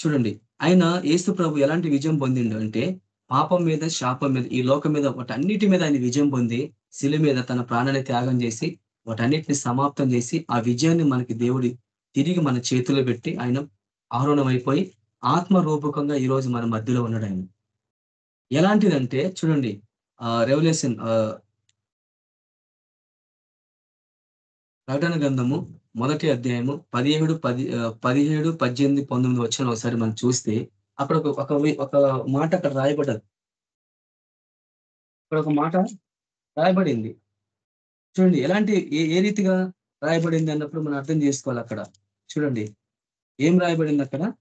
చూడండి. ఆయన ఏసు ప్రభు ఎలాంటి విజయం పొందిండు అంటే పాపం మీద శాపం మీద ఈ లోకం మీద వాటన్నిటి మీద ఆయన విజయం పొంది శిల మీద తన ప్రాణాన్ని త్యాగం చేసి వాటన్నిటిని సమాప్తం చేసి ఆ విజయాన్ని మనకి దేవుడి తిరిగి మన చేతిలో పెట్టి ఆయన ఆరోహణం అయిపోయి ఆత్మ రూపకంగా ఈ రోజు మన మధ్యలో ఉన్నాడు ఆయన. ఎలాంటిదంటే చూడండి రెవల్యూషన్ ప్రకటన గ్రంథము మొదటి అధ్యాయము పదిహేడు పది పదిహేడు పద్దెనిమిది పంతొమ్మిది వచ్చిన ఒకసారి మనం చూస్తే అక్కడ ఒక ఒక ఒక మాట అక్కడ రాయబడ్డది. ఇక్కడ ఒక మాట రాయబడింది. చూడండి ఎలాంటి ఏ ఏ రీతిగా రాయబడింది అన్నప్పుడు మనం అర్థం చేసుకోవాలి అక్కడ. చూడండి ఏం రాయబడింది అక్కడ?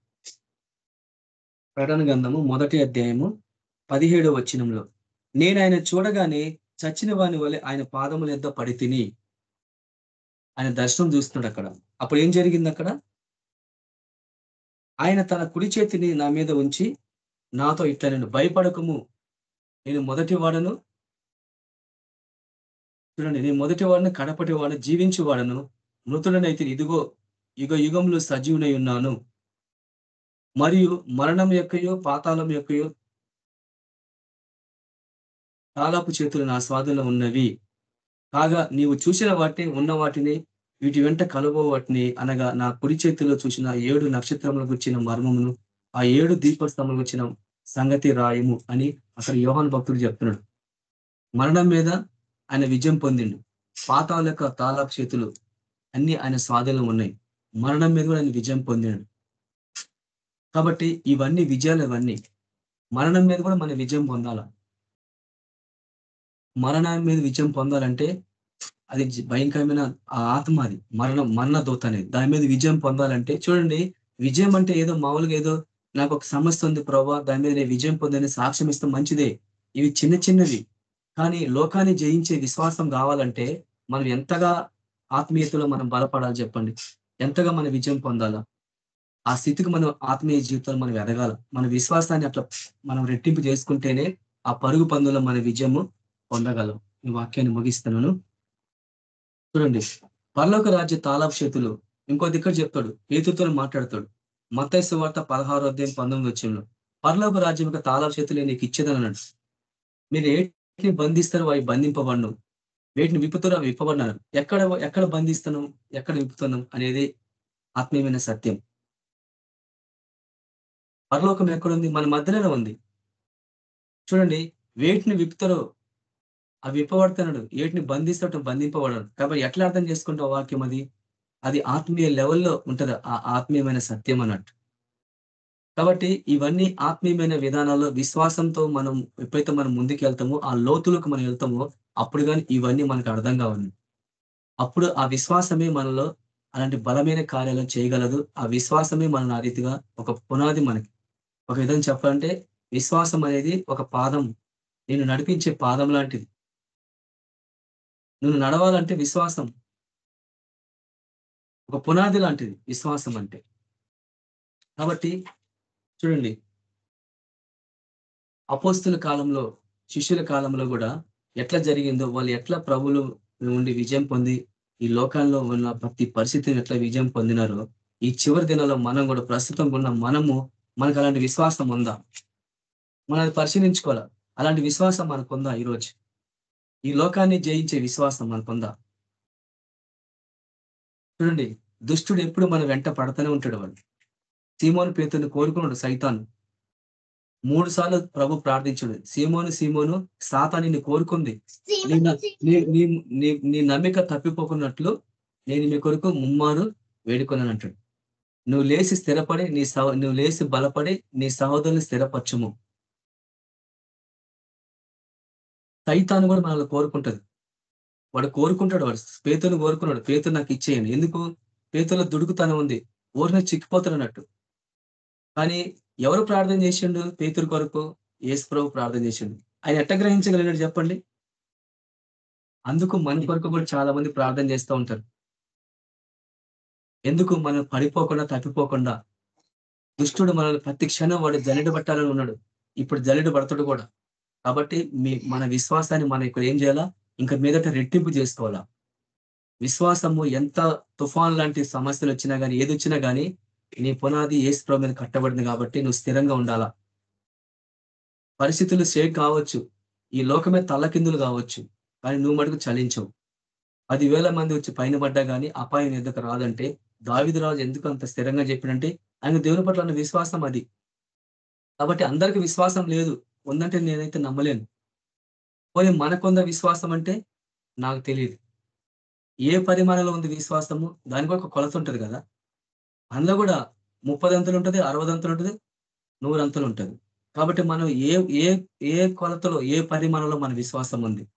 ప్రకటన గంధము మొదటి అధ్యాయము పదిహేడో వచనంలో. నేను ఆయన చూడగానే చచ్చిన వాని వలె ఆయన పాదముల యొద్ద పడి తిని ఆయన దర్శనం చూస్తున్నాడు అక్కడ. అప్పుడు ఏం జరిగింది అక్కడ? ఆయన తన కుడి చేతిని నా మీద ఉంచి నాతో ఇట్లా నేను భయపడకము. నేను మొదటి వాడను. చూడండి నేను మొదటి వాడిని కడపటి వాడిని జీవించువాడను మృతుడనైతే ఇదిగో యుగ యుగంలో సజీవునై ఉన్నాను. మరియు మరణం యొక్కయో పాతాళం యొక్కయో తాళపు చేతులు నా స్వాధీనంలో ఉన్నవి. కాగా నీవు చూసిన వాటిని ఉన్న వాటిని వీటి వెంట కలబో వాటిని అనగా నా కుడి చేతిలో చూసిన ఏడు నక్షత్రములకు వచ్చిన మర్మమును ఆ ఏడు దీపస్తంభములకు వచ్చిన సంగతి రాయము అని అసలు యోహాన్ భక్తుడు చెప్తున్నాడు. మరణం మీద ఆయన విజయం పొందిండు. పాతాల యొక్క తాలాపు చేతులు అన్ని ఆయన స్వాధీనం ఉన్నాయి. మరణం మీద కూడా ఆయన విజయం పొందినాడు. కాబట్టి ఇవన్నీ విజయాలు ఇవన్నీ. మరణం మీద కూడా మనం విజయం పొందాల? మరణం మీద విజయం పొందాలంటే అది భయంకరమైన ఆ ఆత్మ అది మరణం మరణ దూత అనేది. దాని మీద విజయం పొందాలంటే చూడండి విజయం అంటే ఏదో మామూలుగా ఏదో నాకు ఒక సమస్య ఉంది ప్రభావ దాని మీద నేను విజయం పొందని సాక్ష్యం ఇస్తే మంచిదే. ఇవి చిన్న చిన్నవి. కానీ లోకాన్ని జయించే విశ్వాసం కావాలంటే మనం ఎంతగా ఆత్మీయతలో మనం బలపడాలి చెప్పండి. ఎంతగా మన విజయం పొందాలా? ఆ స్థితికి మనం ఆత్మీయ జీవితంలో మనం ఎదగాల. మన విశ్వాసాన్ని అట్లా మనం రెట్టింపు చేసుకుంటేనే ఆ పరుగు పందులో మన విజయము పొందగలం. ఈ వాక్యాన్ని ముగిస్తున్నాను. చూడండి. పర్లోక రాజ్య తాలాపు చేతులు ఇంకో దిక్కడ చెప్తాడు. పేతుతో మాట్లాడతాడు. మత్తైసు వార్త పదహారు అధ్యాయం పంతొమ్మిది వచ్చంలో పర్లోక రాజ్యం యొక్క తాలాపు చేతులు నీకు ఇచ్చేదని అన్నాడు మీరు ఏటిని బంధిస్తారు అవి బంధింపబడను. వేటిని విప్పుతున్నా విప్పబడినారు. ఎక్కడ ఎక్కడ బంధిస్తున్నాం ఎక్కడ విప్పుతున్నాం అనేది ఆత్మీయమైన సత్యం. పరలోకం ఎక్కడుంది? మన మధ్యలోనే ఉంది. చూడండి వేటిని విప్పుతారో అవి విప్పబడుతున్నాడు. వేటిని బంధిస్తాడు బంధింపబడాడు. కాబట్టి ఎట్లా అర్థం చేసుకుంటావు వాక్యం అది? అది ఆత్మీయ లెవెల్లో ఉంటుంది. ఆ ఆత్మీయమైన సత్యం అన్నట్టు. కాబట్టి ఇవన్నీ ఆత్మీయమైన విధానాల్లో విశ్వాసంతో మనం ఎప్పుడైతే మనం ముందుకు వెళ్తామో ఆ లోతులకు మనం వెళ్తామో అప్పుడు కానీ ఇవన్నీ మనకు అర్థం కావాలి అప్పుడు ఆ విశ్వాసమే మనలో అలాంటి బలమైన కార్యాలను చేయగలదు. ఆ విశ్వాసమే మన ఆ రీతిగా ఒక పునాది మనకి. ఒక విధంగా చెప్పాలంటే విశ్వాసం అనేది ఒక పాదం. నేను నడిపించే పాదం లాంటిది. నువ్వు నడవాలంటే విశ్వాసం. ఒక పునాది లాంటిది విశ్వాసం అంటే. కాబట్టి చూడండి. అపోస్తుల కాలంలో శిష్యుల కాలంలో కూడా ఎట్లా జరిగిందో వాళ్ళు ఎట్లా ప్రభులు ఉండి విజయం పొంది ఈ లోకాల్లో ఉన్న ప్రతి పరిస్థితిని ఎట్లా విజయం పొందినారో ఈ చివరి దినాల్లో మనం కూడా ప్రస్తుతం ఉన్న మనము మనకు అలాంటి విశ్వాసం ఉందా? మనం అది పరిశీలించుకోవాలా? అలాంటి విశ్వాసం మనకు ఉందా ఈరోజు? ఈ లోకాన్ని జయించే విశ్వాసం మనకు ఉందా? చూడండి దుష్టుడు ఎప్పుడు మన వెంట పడతానే ఉంటాడు వాళ్ళు సీమోను పేతుని కోరుకున్నాడు సైతాను. మూడు సార్లు ప్రభు ప్రార్థించాడు. సీమోను సీమోను సాతాని నీ కోరుకుంది. నీ నమ్మిక తప్పిపోకున్నట్లు నేను మీ కొరకు ముమ్మారు వేడుకొనని అంటాడు నువ్వు లేచి స్థిరపడి నీ సహ నువ్వు లేచి బలపడి నీ సహోదరుని స్థిరపరచుము. సైతాను కూడా మనల్ని కోరుకుంటది. వాడు కోరుకుంటాడు వాడు పేతుని కోరుకున్నాడు. పేతురు నాకు ఇచ్చేయండి. ఎందుకు? పేతులో దుడుకుతనం ఉంది. ఊరిని చిక్కిపోతున్నట్టు కానీ ఎవరు ప్రార్థన చేసిండు పేతురు కొరకు? యేసు ప్రభు ప్రార్థన చేసిండు. ఆయన ఎట్ట గ్రహించగలిగాడు చెప్పండి? అందుకు మన కొరకు కూడా చాలా మంది ప్రార్థన చేస్తూ ఉంటారు. ఎందుకు? మనం పడిపోకుండా తప్పిపోకుండా. దుష్టుడు మనల్ని ప్రతి క్షణం వాడు జల్లెడు పట్టాలని ఉన్నాడు. ఇప్పుడు జల్లెడు పడతాడు కూడా. కాబట్టి మీ మన విశ్వాసాన్ని మనం ఇక్కడ ఏం చేయాలా? ఇంకా మీదట రెట్టింపు చేసుకోవాలా? విశ్వాసము ఎంత తుఫాన్ లాంటి సమస్యలు వచ్చినా కానీ ఏది వచ్చినా కానీ నీ పునాది ఏ ప్రభు మీద కట్టబడింది కాబట్టి నువ్వు స్థిరంగా ఉండాలా? పరిస్థితులు షేక్ కావచ్చు. ఈ లోకమే తల్లకిందులు కావచ్చు. కానీ నువ్వు మటుకు చలించవు. పదివేల మంది వచ్చి పైన పడ్డా కానీ అపాయం ఎందుకు రాదంటే దావిదరాజు ఎందుకు అంత స్థిరంగా చెప్పినంటే ఆయన దేవుని పట్ల విశ్వాసం అది. కాబట్టి అందరికి విశ్వాసం లేదు. ఉందంటే నేనైతే నమ్మలేను. పోనీ మనకుంద విశ్వాసం అంటే? నాకు తెలియదు ఏ పరిమాణంలో ఉంది విశ్వాసము? దానికి ఒక కొలత ఉంటుంది కదా. అందులో కూడా ముప్పదంతులు ఉంటుంది అరవదంతులు ఉంటుంది నూరంతులు ఉంటుంది. కాబట్టి మనం ఏ ఏ ఏ కొలతలో ఏ పరిమాణంలో మన విశ్వాసం ఉంది?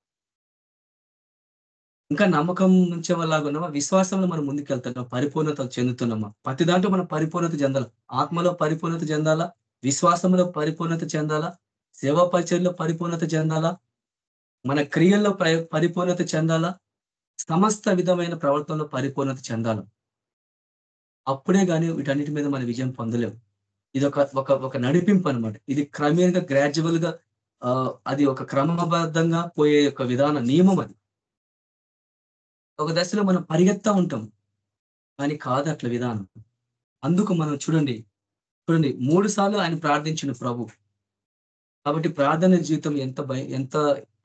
ఇంకా నమ్మకం నుంచే వాళ్ళగా విశ్వాసంలో మనం ముందుకెళ్తున్నాం పరిపూర్ణత చెందుతున్నామా? ప్రతి దాంట్లో మనం పరిపూర్ణత చెందాలి? ఆత్మలో పరిపూర్ణత చెందాలా? విశ్వాసంలో పరిపూర్ణత చెందాలా? సేవా పరిచయంలో పరిపూర్ణత చెందాలా? మన క్రియల్లో పరిపూర్ణత చెందాలా? సమస్త విధమైన ప్రవర్తనలో పరిపూర్ణత చెందాలి? అప్పుడే కానీ వీటన్నిటి మీద మన విజయం పొందలేము ఇది ఒక ఒక ఒక నడిపింపు అనమాట ఇది క్రమేణంగా గ్రాడ్యువల్గా అది ఒక క్రమబద్ధంగా పోయే ఒక విధాన నియమం అది. ఒక దశలో మనం పరిగెత్తా ఉంటాం. కానీ కాదు అట్లా విధానం. అందుకు మనం చూడండి చూడండి మూడు సార్లు ఆయన ప్రార్థించిన ప్రభు. కాబట్టి ప్రార్థన జీవితం ఎంత భయ ఎంత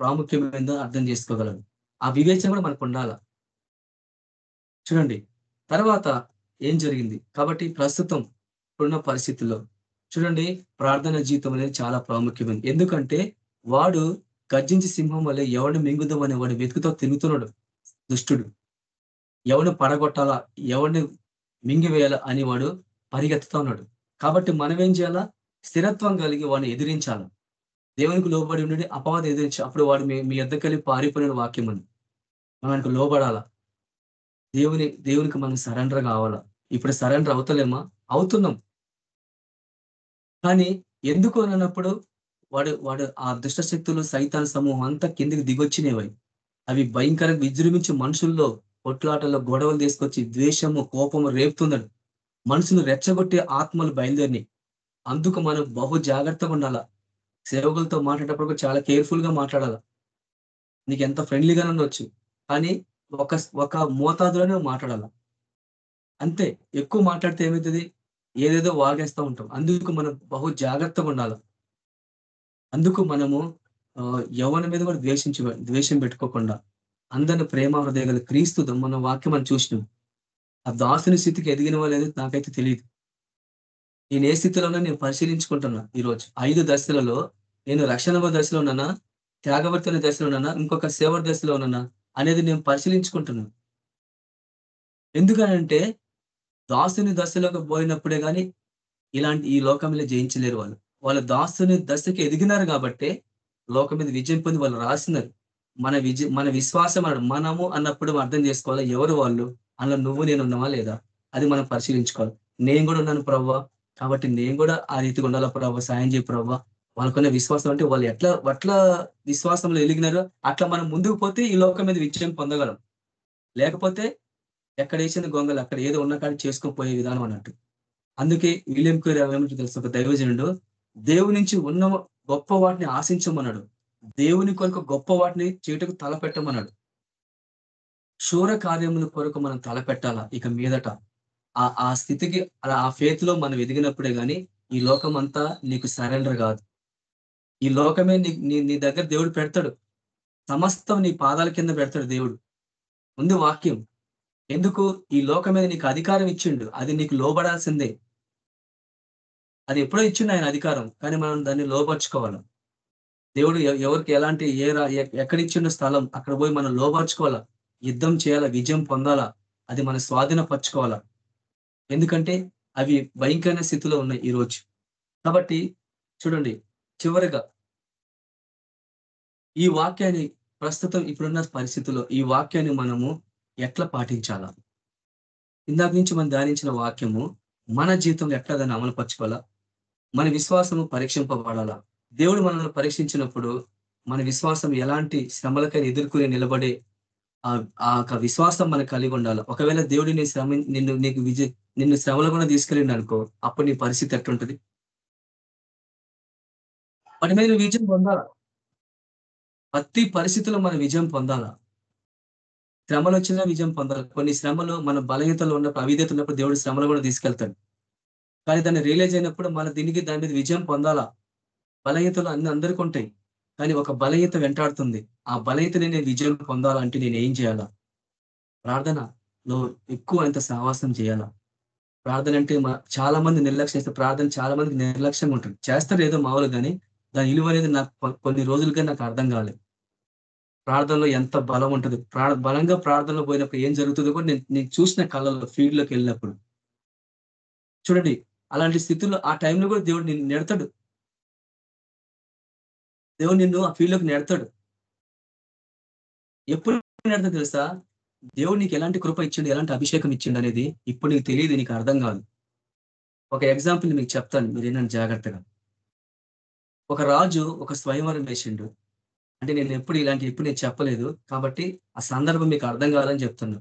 ప్రాముఖ్యమైందో అర్థం చేసుకోగలరు ఆ వివేచన కూడా మనకు ఉండాల. చూడండి తర్వాత ఏం జరిగింది? కాబట్టి ప్రస్తుతం ఇప్పుడున్న పరిస్థితుల్లో చూడండి ప్రార్థన జీవితం అనేది చాలా ప్రాముఖ్యమైనది ఎందుకంటే వాడు గర్జించి సింహం వల్ల ఎవడు మింగుదాం అనే వాడు వెతుకుతో తిరుగుతున్నాడు. దుష్టుడు. ఎవరిని పడగొట్టాలా ఎవడిని మింగివేయాలా అని వాడు పరిగెత్తుతా ఉన్నాడు. కాబట్టి మనం ఏం చేయాలా? స్థిరత్వం కలిగి వాడిని ఎదిరించాలి. దేవునికి లోబడి ఉండి అపవాదం ఎదిరించి అప్పుడు వాడు మీ మీ ఎద్దకెళ్ళి పారిపోయిన వాక్యం అని మనకు లోబడాలా? దేవుని దేవునికి మనం సరెండర్ కావాలా? ఇప్పుడు సరెండర్ అవుతలేమా అవుతున్నాం. కానీ ఎందుకు అని అన్నప్పుడు వాడు వాడు ఆ దుష్ట శక్తులు సైతాన్ సమూహం అంతా కిందికి దిగొచ్చినవి. అవి భయంకరంగా విజృంభించి మనుషుల్లో కొట్లాటల్లో గొడవలు తీసుకొచ్చి ద్వేషము కోపము రేపుతున్నాడు మనుషులు రెచ్చగొట్టే ఆత్మలు బయలుదేరినాయి అందుకు మనం బహు జాగ్రత్తగా ఉండాలా? సేవకులతో మాట్లాడేటప్పుడు కూడా చాలా కేర్ఫుల్గా మాట్లాడాల? నీకు ఎంత ఫ్రెండ్లీగానే ఉండొచ్చు. కానీ ఒక ఒక మోతాదులోనే మాట్లాడాల? అంతే ఎక్కువ మాట్లాడితే ఏమవుతుంది ఏదేదో వాగేస్తూ ఉంటాం. అందుకు మనం బహు జాగ్రత్తగా ఉండాలి. అందుకు మనము యవన మీద కూడా ద్వేషించి ద్వేషం పెట్టుకోకుండా అందరిని ప్రేమ హృదయగల క్రీస్తు మన వాక్యం మనం చూసినాం. ఆ దాసుని స్థితికి ఎదిగిన వాళ్ళేదో నాకైతే తెలియదు నేను ఏ స్థితిలోనో నేను పరిశీలించుకుంటున్నా ఈరోజు. ఐదు దశలలో నేను రక్షణ దశలో ఉన్నానా? త్యాగవర్తన దశలో ఉన్నానా? ఇంకొక సేవ దశలో ఉన్నానా? అనేది నేను పరిశీలించుకుంటున్నాను ఎందుకనంటే దాసుని దశలోకి పోయినప్పుడే కానీ ఇలాంటి ఈ లోకం మీద జయించలేరు వాళ్ళు. వాళ్ళ దాసుని దశకి ఎదిగినారు కాబట్టి లోకం మీద విజయం పొంది వాళ్ళు రాసినారు. మన విజయ మన విశ్వాసం అన్నాడు మనము అన్నప్పుడు అర్థం చేసుకోవాలి ఎవరు వాళ్ళు? అందులో నువ్వు నేను ఉన్నావా లేదా? అది మనం పరిశీలించుకోవాలి. నేను కూడా ఉన్నాను ప్రవ్వా. కాబట్టి నేను కూడా ఆ రీతిగా ఉండాలా ప్రవ్వ? సాయం చేయ ప్రవ్వా. వాళ్ళకున్న విశ్వాసం అంటే వాళ్ళు ఎట్లా ఎట్లా విశ్వాసంలో ఎలిగినారో అట్లా మనం ముందుకు పోతే ఈ లోకం మీద విజయం పొందగలం. లేకపోతే ఎక్కడ వేసింది గొంగలు అక్కడ ఏదో ఉన్న కాడ చేసుకొని పోయే విధానం అన్నట్టు. అందుకే విలియం క్యూర్ ఏమంటే తెలుసు? ఒక దైవజనుడు దేవుని నుంచి ఉన్న గొప్ప వాటిని ఆశించమన్నాడు. దేవుని కొరకు గొప్ప వాటిని చేటుకు తలపెట్టమన్నాడు శూర కార్యముల కొరకు మనం తలపెట్టాలా ఇక మీదట? ఆ ఆ స్థితికి అలా ఆ ఫేత్లో మనం ఎదిగినప్పుడే కానీ ఈ లోకం అంతా నీకు సరెండర్ కాదు. ఈ లోకమే నీ నీ నీ దగ్గర దేవుడు పెడతాడు. సమస్తం నీ పాదాల కింద పెడతాడు దేవుడు. ముందు వాక్యం. ఎందుకు ఈ లోకం మీద నీకు అధికారం ఇచ్చిండు? అది నీకు లోబడాల్సిందే. అది ఎప్పుడో ఇచ్చిండు ఆయన అధికారం కానీ మనం దాన్ని లోపరుచుకోవాలి దేవుడు ఎవరికి ఎలాంటి ఏ రా- స్థలం అక్కడ పోయి మనం లోపరుచుకోవాలా యుద్ధం చేయాలా? విజయం పొందాలా? అది మన స్వాధీనపరచుకోవాలా? ఎందుకంటే అవి భయంకరమైన స్థితిలో ఉన్నాయి ఈ రోజు. కాబట్టి చూడండి చివరిగా ఈ వాక్యాన్ని ప్రస్తుతం ఇప్పుడున్న పరిస్థితుల్లో ఈ వాక్యాన్ని మనము ఎట్లా పాటించాలా? ఇందాక నుంచి మనం ధ్యానించిన వాక్యము మన జీవితంలో ఎట్లా దాన్ని అమలుపరచుకోవాలా? మన విశ్వాసము పరీక్షింపబడాలా? దేవుడు మనల్ని పరీక్షించినప్పుడు మన విశ్వాసం ఎలాంటి శ్రమలకైనా ఎదుర్కొని నిలబడే ఆ ఆ యొక్క విశ్వాసం మనకు కలిగి ఉండాలి? ఒకవేళ దేవుడు నీ శ్రమ నిన్ను నీకు విజయ నిన్ను శ్రమలో కూడా తీసుకెళ్ళిండు అనుకో అప్పుడు నీ పరిస్థితి ఎట్లుంటది? వాటి మీద విజయం పొందాలా? ప్రతి పరిస్థితుల్లో మన విజయం పొందాలా? శ్రమలు వచ్చినా విజయం పొందాలి. కొన్ని శ్రమలు మన బలహీతలు ఉన్నప్పుడు అవిధేత ఉన్నప్పుడు దేవుడు శ్రమలు కూడా తీసుకెళ్తాడు. కానీ దాన్ని రియలైజ్ అయినప్పుడు మన దీనికి దాని మీద విజయం పొందాలా? బలహీతలు అన్ని అందరికీ ఉంటాయి. కానీ ఒక బలహీత వెంటాడుతుంది. ఆ బలహీతని నేను విజయం పొందాలంటే నేను ఏం చేయాలా? ప్రార్థనలో ఎక్కువ ఎంత సహవాసం చేయాలా? ప్రార్థన అంటే మా- చాలా మంది నిర్లక్ష్యం చేస్తే ప్రార్థన చాలా మందికి నిర్లక్ష్యంగా ఉంటుంది. చేస్తారు ఏదో మామూలు కానీ దాని విలువ అనేది నాకు కొన్ని రోజులుగా నాకు అర్థం కాలేదు. ప్రార్థనలో ఎంత బలం ఉంటుంది? ప్రా బలంగా ప్రార్థనలో పోయినప్పుడు ఏం జరుగుతుందో కూడా నేను నేను చూసిన కళ్ళలో ఫీల్డ్లోకి వెళ్ళినప్పుడు. చూడండి అలాంటి స్థితిలో ఆ టైంలో కూడా దేవుడు నిన్ను నెడతాడు. దేవుడు నిన్ను ఆ ఫీల్డ్లోకి నెడతాడు. ఎప్పుడు నెడతాడు తెలుసా? దేవుడు నీకు ఎలాంటి కృప ఇచ్చిండు ఎలాంటి అభిషేకం ఇచ్చిండు అనేది ఇప్పుడు నీకు తెలియదు నీకు అర్థం కాదు. ఒక ఎగ్జాంపుల్ మీకు చెప్తాను మీరు ఏంటంటే జాగ్రత్తగా. ఒక రాజు ఒక స్వయంవరం వేసిండు. అంటే నేను ఎప్పుడు ఇలాంటి ఎప్పుడు నేను చెప్పలేదు. కాబట్టి ఆ సందర్భం మీకు అర్థం కావాలని చెప్తున్నా.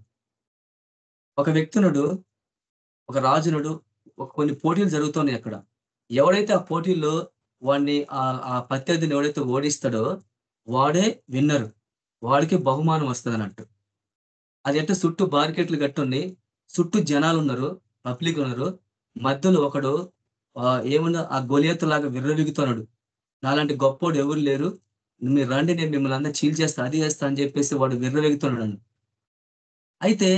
ఒక వ్యక్తునుడు ఒక రాజునుడు ఒక కొన్ని పోటీలు జరుగుతున్నాయి అక్కడ. ఎవడైతే ఆ పోటీల్లో వాడిని ఆ ఆ ప్రత్యర్థిని ఎవడైతే ఓడిస్తాడో వాడే విన్నరు. వాడికి బహుమానం వస్తుంది అన్నట్టు అది అంటే చుట్టూ బార్కెట్లు కట్టుండి చుట్టూ జనాలు ఉన్నారు పబ్లిక్ ఉన్నారు. మధ్యలో ఒకడు ఏమన్నా ఆ గొలియత్తు లాగా విర్రవిగుతున్నాడు. నాలాంటి గొప్పోడు ఎవరు లేరు. మీరు రండి నేను మిమ్మల్ని అందరూ చీల్చేస్తా అది చేస్తా అని చెప్పేసి వాడు విర్రవెగుతున్నాడు. అయితే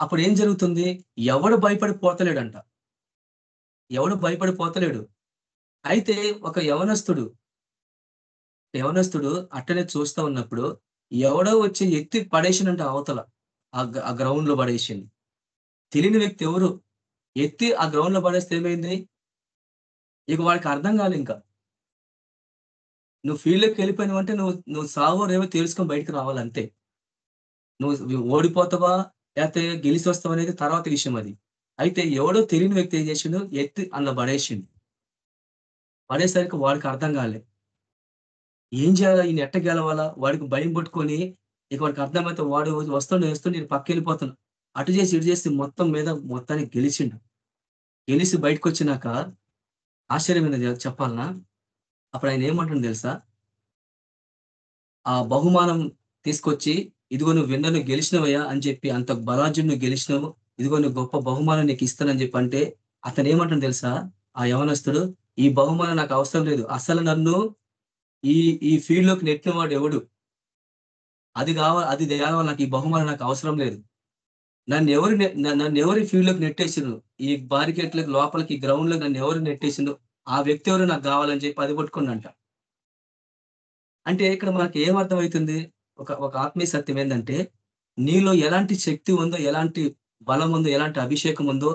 అప్పుడు ఏం జరుగుతుంది? ఎవడు భయపడి పోతలేడంట ఎవడు భయపడి పోతలేడు అయితే ఒక యవనస్తుడు యవనస్తుడు అట్టనే చూస్తా ఉన్నప్పుడు ఎవడో వచ్చి ఎత్తి పడేసినంట అవతల ఆ ఆ గ్రౌండ్లో పడేసింది తెలియని వ్యక్తి ఎవరు? ఎత్తి ఆ గ్రౌండ్లో పడేస్తే ఏమైంది? ఇక వాడికి అర్థం కాలే ఇంకా. నువ్వు ఫీల్డ్లోకి వెళ్ళిపోయినావు అంటే నువ్వు నువ్వు సావో రేవో తెలుసుకొని బయటకు రావాలంతే నువ్వు ఓడిపోతావా లేకపోతే గెలిచి వస్తావు అనేది తర్వాత విషయం అది. అయితే ఎవడో తెలియని వ్యక్తి ఏం చేసిండు? ఎత్తి అందులో పడేసిండు. పడేసరికి వాడికి అర్థం కాలే. ఏం చేయాలా? ఈయన ఎట్ట గెలవాలా? వాడికి భయం పట్టుకొని ఇక వాడికి అర్థమైతే వాడు వస్తుండే వస్తుండే నేను పక్క వెళ్ళిపోతున్నా అటు చేసి ఇటు చేసి మొత్తం మీద మొత్తానికి గెలిచిండు. గెలిచి బయటకు వచ్చినాక ఆశ్చర్యమైన చెప్పాలనా? అప్పుడు ఆయన ఏమంటుంది తెలుసా? ఆ బహుమానం తీసుకొచ్చి ఇదిగో నువ్వు విన్నను గెలిచినవయ్యా అని చెప్పి అంత బలాజును గెలిచినావు ఇదిగో నువ్వు గొప్ప బహుమానం నీకు ఇస్తానని చెప్పి అంటే అతను ఏమంటాడు తెలుసా? ఆ యవనస్తుడు ఈ బహుమానం నాకు అవసరం లేదు. అసలు నన్ను ఈ ఈ ఫీల్డ్లోకి నెట్టిన వాడు ఎవడు? అది కావాలి అది తేవాలి నాకు ఈ బహుమానం నాకు అవసరం లేదు. నన్ను ఎవరు నన్ను ఎవరి ఫీల్డ్లోకి నెట్టేసిండు ఈ బారికెట్లకు లోపలికి గ్రౌండ్లో నన్ను ఎవరు నెట్టేసిండు ఆ వ్యక్తి ఎవరు నాకు కావాలని చెప్పి అది పట్టుకున్నంట. అంటే ఇక్కడ మనకి ఏం అర్థమవుతుంది? ఒక ఒక ఆత్మీయ సత్యం ఏంటంటే నీలో ఎలాంటి శక్తి ఉందో ఎలాంటి బలం ఉందో ఎలాంటి అభిషేకం ఉందో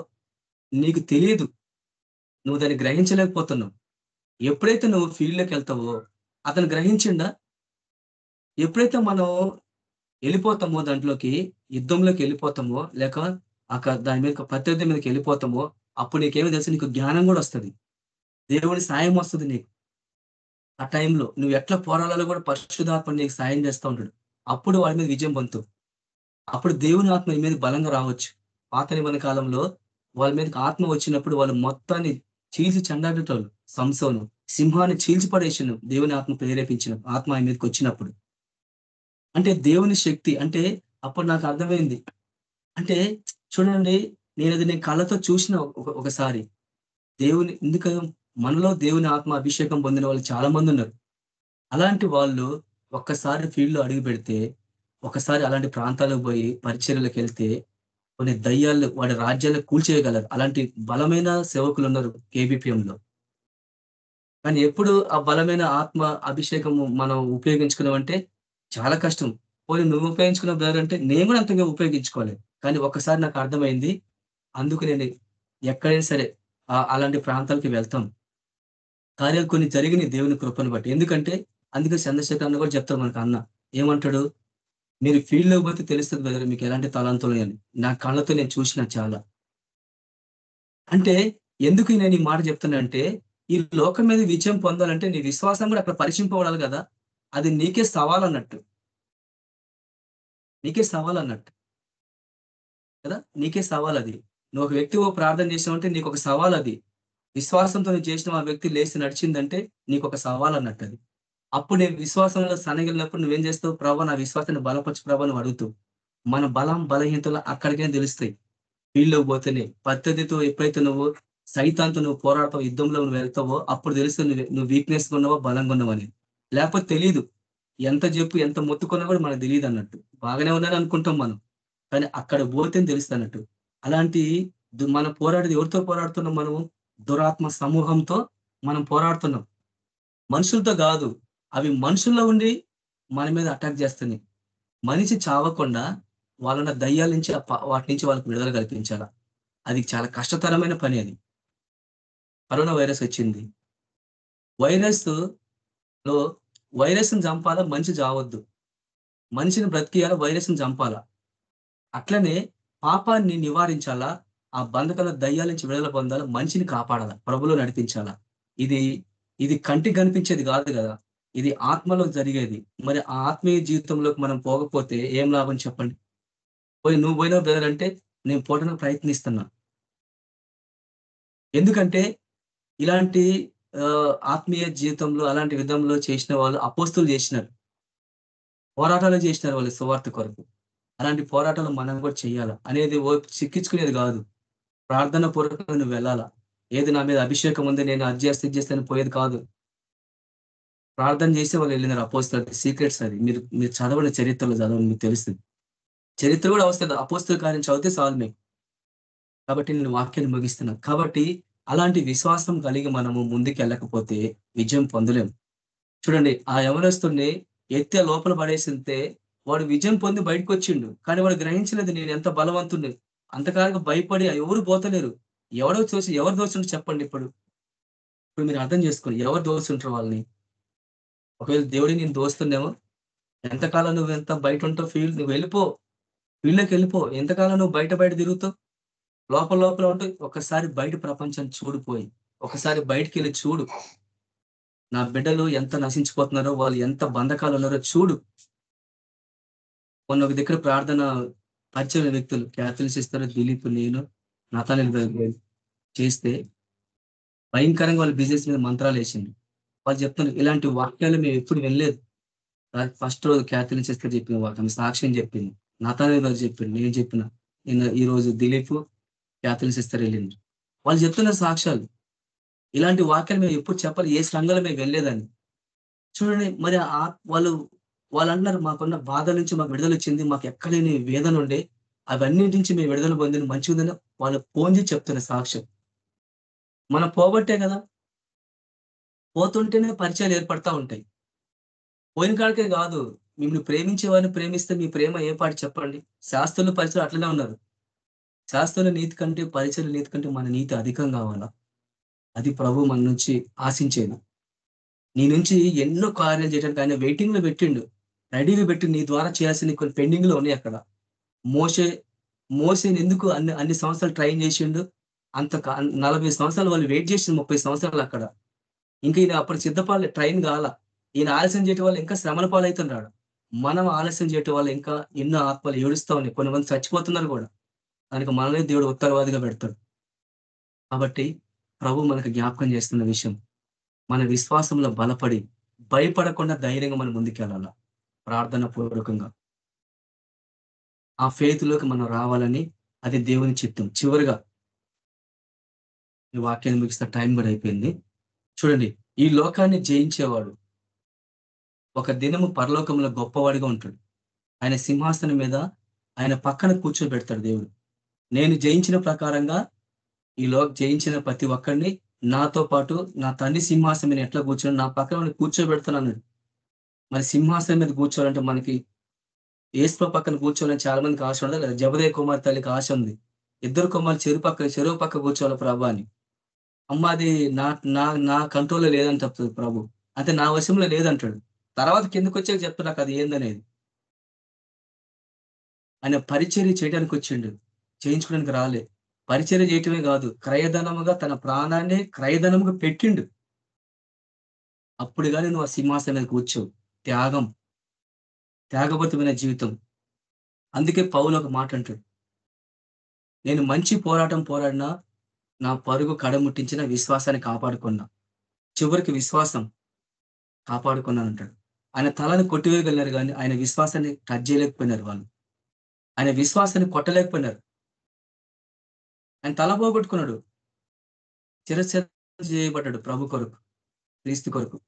నీకు తెలియదు నువ్వు దాన్ని గ్రహించలేకపోతున్నావు. ఎప్పుడైతే నువ్వు ఫీల్డ్లోకి వెళ్తావో అతను గ్రహించిండా? ఎప్పుడైతే మనం వెళ్ళిపోతామో దాంట్లోకి యుద్ధంలోకి వెళ్ళిపోతామో లేక అక్కడ దాని మీద ప్రత్యర్థి మీదకి వెళ్ళిపోతామో అప్పుడు నీకేమో తెలుసు? నీకు జ్ఞానం కూడా వస్తుంది. దేవుని సాయం వస్తుంది నీకు. ఆ టైంలో నువ్వు ఎట్లా పోరాడాలో కూడా పరిశుధాత్మ నీకు సాయం చేస్తూ ఉంటాడు. అప్పుడు వాడి మీద విజయం పొందుతూ అప్పుడు దేవుని ఆత్మ నీ మీద బలంగా రావచ్చు. పాత నిబంధన కాలంలో వాళ్ళ మీదకి ఆత్మ వచ్చినప్పుడు వాళ్ళు మొత్తాన్ని చీల్చి చెండాడేటోళ్ళు సంసోను సింహాన్ని చీల్చి పడేసిన దేవుని ఆత్మ ప్రేరేపించిన ఆత్మ ఆయన మీదకి వచ్చినప్పుడు. అంటే దేవుని శక్తి అంటే అప్పుడు నాకు అర్థమైంది. అంటే చూడండి నేను అది నేను కళ్ళతో చూసిన ఒక- ఒకసారి. దేవుని ఎందుకు మనలో దేవుని ఆత్మ అభిషేకం పొందిన వాళ్ళు చాలా మంది ఉన్నారు. అలాంటి వాళ్ళు ఒక్కసారి ఫీల్డ్లో అడుగు పెడితే ఒకసారి అలాంటి ప్రాంతాలకు పోయి పరిచర్యలకు వెళ్తే కొన్ని దయ్యాలు వాడి రాజ్యాలను కూల్చేయగలరు అలాంటి బలమైన సేవకులు ఉన్నారు కేబిపిఎంలో కానీ ఎప్పుడు ఆ బలమైన ఆత్మ అభిషేకం మనం ఉపయోగించుకున్నామంటే చాలా కష్టం. పోనీ నువ్వు ఉపయోగించుకున్న బ్రదర్ అంటే నేను కూడా అంతగా ఉపయోగించుకోలేదు. కానీ ఒకసారి నాకు అర్థమైంది అందుకు నేను ఎక్కడైనా సరే అలాంటి ప్రాంతాలకి వెళ్తాం. కార్యాలు కొన్ని జరిగినాయి దేవుని కృపను బట్టి. ఎందుకంటే అందుకే చంద్రశేఖర్ అన్న కూడా చెప్తారు మనకు అన్న. ఏమంటాడు? మీరు ఫీల్డ్లో పోతే తెలుస్తుంది బ్రదర్ మీకు ఎలాంటి తలాంతులు అని నా కళ్ళతో నేను చూసిన చాలా. అంటే ఎందుకు నేను ఈ మాట చెప్తున్నానంటే ఈ లోకం మీద విజయం పొందాలంటే నీ విశ్వాసం కూడా అక్కడ పరిచింపబడాలి కదా. అది నీకే సవాల్ అన్నట్టు. నీకే సవాల్ అన్నట్టు. కదా? నీకే సవాల్ అది. నువ్వు ఒక వ్యక్తి ప్రార్థన చేసినావంటే నీకు ఒక సవాల్ అది. విశ్వాసంతో నువ్వు చేసిన ఆ వ్యక్తి లేచి నడిచిందంటే నీకు ఒక సవాల్ అన్నట్టు అది అప్పుడు నేను విశ్వాసంలో సనగిలినప్పుడు నువ్వేం చేస్తావు? ప్రభా నా విశ్వాసాన్ని బలపరచు ప్రభా నువ్వు అడుగుతావు. మన బలం బలహీనతలు అక్కడికే తెలుస్తాయి. ఫీల్డ్లో పోతేనే పద్ధతితో ఎప్పుడైతే నువ్వు సైతాంతో నువ్వు పోరాడతావు యుద్ధంలో నువ్వు వెళ్తావో అప్పుడు తెలుస్తుంది నువ్వు నువ్వు వీక్నెస్ ఉన్నావో బలంగా ఉన్నావు అని. లేకపోతే తెలియదు ఎంత చెప్పు ఎంత మొత్తుకున్నా కూడా మనకు తెలియదు అన్నట్టు. బాగానే ఉందని అనుకుంటాం మనం. కానీ అక్కడ పోతే తెలుస్తుంది అన్నట్టు. అలాంటి మన పోరాడేది ఎవరితో పోరాడుతున్నాం మనము? దురాత్మ సమూహంతో మనం పోరాడుతున్నాం. మనుషులతో కాదు అవి మనుషుల్లో ఉండి మన మీద అటాక్ చేస్తున్నాయి. మనిషి చావకుండా వాళ్ళ దయ్యాల నుంచి వాటి నుంచి వాళ్ళకి విడుదల కల్పించాల? అది చాలా కష్టతరమైన పని అది. కరోనా వైరస్ వచ్చింది. వైరస్లో వైరస్ని చంపాలా? మనిషి చావద్దు. మనిషిని బ్రతికేయాలా? వైరస్ని చంపాలా? అట్లనే పాపాన్ని నివారించాలా? ఆ బంధకాల దయ్యాల నుంచి విడుదల పొందాలి మనిషిని కాపాడాలా ప్రభులో నడిపించాలా. ఇది ఇది కంటికి కనిపించేది కాదు కదా. ఇది ఆత్మలో జరిగేది. మరి ఆ ఆత్మీయ జీవితంలోకి మనం పోకపోతే ఏం లాభం చెప్పండి? పోయి నువ్వు పోయినా బ్రదర్ అంటే నేను పోవడానికి ప్రయత్నిస్తున్నా. ఎందుకంటే ఇలాంటి ఆత్మీయ జీవితంలో అలాంటి విధంలో చేసిన వాళ్ళు అపోస్తులు చేసినారు. పోరాటాలు చేసినారు వాళ్ళు సువార్త కొరకు. అలాంటి పోరాటాలు మనం కూడా చేయాలా. అనేది ఓ చిక్కించుకునేది కాదు. ప్రార్థన పూర్వకంగా నువ్వు వెళ్ళాలా? ఏది నా మీద అభిషేకం ఉంది నేను అది చేస్తే పోయేది కాదు. ప్రార్థన చేసే వాళ్ళు వెళ్ళినారు అపోస్తులు సీక్రెట్స్ అది. మీరు మీరు చదవని చరిత్రలో చదవని మీకు తెలుస్తుంది. చరిత్ర కూడా అవసరం అపోస్తుల కార్యం చదివితే చాలు మీకు. కాబట్టి నేను వాక్యాన్ని ముగిస్తున్నాను కాబట్టి అలాంటి విశ్వాసం కలిగి మనము ముందుకు వెళ్ళకపోతే విజయం పొందలేం. చూడండి ఆ యవనస్తుడిని ఎత్తే లోపల పడేసింతే వాడు విజయం పొంది బయటకు వచ్చిండు. కానీ వాడు గ్రహించలేదు నేను ఎంత బలవంతుడిని అంతకాలంగా భయపడి ఎవరు పోతలేరు. ఎవడో చూసి ఎవరు దోచుంటారు చెప్పండి ఇప్పుడు. ఇప్పుడు మీరు అర్థం చేసుకోండి ఎవరు దోచుంటారు వాళ్ళని? ఒకవేళ దేవుడి నేను దోస్తున్నామో ఎంతకాలం నువ్వు ఎంత బయట ఉంటావు ఫీల్డ్ నువ్వు వెళ్ళిపో. ఫీల్డ్లోకి వెళ్ళిపో. ఎంతకాలం నువ్వు బయట బయట తిరుగుతావు? లోపల లోపల ఉంటూ ఒకసారి బయట ప్రపంచం చూడిపోయి ఒకసారి బయటికి వెళ్ళి చూడు. నా బిడ్డలు ఎంత నశించిపోతున్నారో వాళ్ళు ఎంత బంధకాలు ఉన్నారో చూడు. మొన్న ఒక దగ్గర ప్రార్థన పరిచయ వ్యక్తులు క్యాథలిక్స్ ఇస్తారు దిలీప్ నేను నతాలి చేస్తే భయంకరంగా వాళ్ళ బిజినెస్ మీద మంత్రాలు వేసిండు. వాళ్ళు చెప్తున్నారు ఇలాంటి వాక్యాలు మేము ఎప్పుడు వెళ్ళలేదు ఫస్ట్ రోజు క్యాథలిక్స్ ఇస్తారు చెప్పిన వాక్యం సాక్ష్యం చెప్పింది నతాలి గారు చెప్పింది నేను చెప్పిన. నిన్న ఈ రోజు దిలీప్ క్యాథలిక్స్ ఇస్తారు వెళ్ళింది వాళ్ళు చెప్తున్న సాక్ష్యాలు. ఇలాంటి వాక్యాలు మేము ఎప్పుడు చెప్పాలి ఏ సంఘాలు మేము వెళ్ళలేదని చూడండి మరి ఆ వాళ్ళు వాళ్ళు అంటున్నారు మాకున్న బాధ నుంచి మాకు విడుదల వచ్చింది. మాకు ఎక్కడలేని వేదన ఉండే. అవన్నిటి నుంచి మేము విడుదల పొందిన మంచి ఉందని వాళ్ళు పోంచి చెప్తున్న సాక్ష్యం. మనం పోగొట్టే కదా? పోతుంటేనే పరిచయాలు ఏర్పడతా ఉంటాయి. పోయిన కాడికే కాదు మిమ్మల్ని ప్రేమించే వారిని ప్రేమిస్తే మీ ప్రేమ ఏ పాటు చెప్పండి? శాస్త్రులు పరిచయం అట్లనే ఉన్నారు. శాస్త్రుల నీతి కంటే పరిచయం నీతి కంటే మన నీతి అధికం కావాలా? అది ప్రభు మన నుంచి ఆశించేది. నీ నుంచి ఎన్నో కార్యాలు చేయడానికి ఆయన వెయిటింగ్లో పెట్టిండు. రెడీగా పెట్టి నీ ద్వారా చేయాల్సిన కొన్ని పెండింగ్లో ఉన్నాయి అక్కడ. మోసే మోసేని ఎందుకు అన్ని అన్ని సంవత్సరాలు ట్రైన్ చేసిండు? అంత నలభై సంవత్సరాలు వాళ్ళు వెయిట్ చేసిండు ముప్పై సంవత్సరాలు అక్కడ. ఇంకా ఈయన అప్పుడు సిద్ధపాలే ట్రైన్ కాల. ఈయన ఆలస్యం చేయటం వల్ల ఇంకా శ్రమల పాలవుతున్నాడు. మనం ఆలస్యం చేయటం వల్ల ఇంకా ఎన్నో ఆత్మలు ఏడుస్తా ఉన్నాయి. కొంతమంది చచ్చిపోతున్నారు కూడా. దానికి మనమే దేవుడు ఉత్తరవాదిగా పెడతాడు. కాబట్టి ప్రభు మనకు జ్ఞాపకం చేస్తున్న విషయం. మన విశ్వాసంలో బలపడి భయపడకుండా ధైర్యంగా మనం ముందుకెళ్ళాల? ప్రార్థన పూర్వకంగా. ఆ ఫేతులోకి మనం రావాలని అది దేవుని చిత్తం. చివరిగా ఈ వాక్యాన్ని ముగిస్తే టైం కూడా అయిపోయింది. చూడండి ఈ లోకాన్ని జయించేవాడు ఒక దినము పరలోకంలో గొప్పవాడిగా ఉంటాడు. ఆయన సింహాసనం మీద ఆయన పక్కన కూర్చోబెడతాడు దేవుడు. నేను జయించిన ప్రకారంగా ఈ లో జయించిన ప్రతి ఒక్కరిని నాతో పాటు నా తండ్రి సింహాసనం ఎట్లా కూర్చొని నా పక్కన కూర్చోబెడతాను మరి సింహాసనం మీద కూర్చోవాలంటే మనకి ఏసులో పక్కన కూర్చోవాలని చాలా మందికి ఆశ ఉండదు లేదా జబదే కుమార్ తల్లికి ఆశ ఉంది. ఇద్దరు కుమారు చెరువు పక్క చెరువు పక్క కూర్చోవాలి ప్రభు అని అమ్మ అది నా నా నా కంట్రోల్లో లేదని చెప్తుంది ప్రభు. అంటే నా వశంలో లేదంటాడు. తర్వాత కిందకు వచ్చాక చెప్తా నాకు అది ఏందనేది. ఆయన పరిచర్య చేయడానికి వచ్చిండు. చేయించుకోవడానికి రాలే. పరిచర్య చేయటమే కాదు క్రయధనముగా తన ప్రాణాన్ని క్రయధనముగా పెట్టిండు. అప్పుడు కానీ నువ్వు ఆ సింహాసనం మీద కూర్చోవు త్యాగం త్యాగబద్ధమైన జీవితం. అందుకే పౌలు ఒక మాట అంటాడు. నేను మంచి పోరాటం పోరాడినా నా పరుగు కడముట్టించిన విశ్వాసాన్ని కాపాడుకున్నా. చివరికి విశ్వాసం కాపాడుకున్నాను అంటాడు. ఆయన తలను కొట్టివేయగలిగారు కానీ ఆయన విశ్వాసాన్ని టచ్ చేయలేకపోయినారు వాళ్ళు. ఆయన విశ్వాసాన్ని కొట్టలేకపోయినారు. ఆయన తల పోగొట్టుకున్నాడు. చిరచ చేయబడ్డాడు ప్రభు కొరకు క్రీస్తు కొరకు.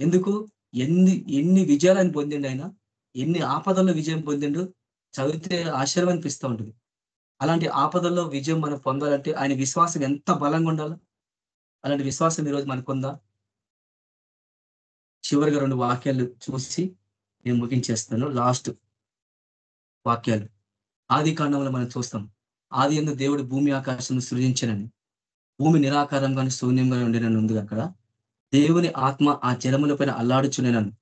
ఎందుకు? ఎన్ని ఎన్ని విజయాలు ఆయన పొందిండు ఆయన ఎన్ని ఆపదల్లో విజయం పొందిండు చదివితే ఆశ్చర్యం అనిపిస్తూ ఉంటుంది. అలాంటి ఆపదల్లో విజయం మనం పొందాలంటే ఆయన విశ్వాసం ఎంత బలంగా ఉండాలి? అలాంటి విశ్వాసం ఈరోజు మనకుందా చివరిగా రెండు వాక్యాలు చూసి నేను ముగించేస్తాను. లాస్ట్ వాక్యాలు. ఆది కాండంలో మనం చూస్తాం. ఆది ఎందు దేవుడు భూమి ఆకాశం సృజించనని. భూమి నిరాకారంగాను శూన్యంగా ఉండేనని ఉంది అక్కడ. దేవుని ఆత్మ ఆ జలముల పైన అల్లాడుచునేనను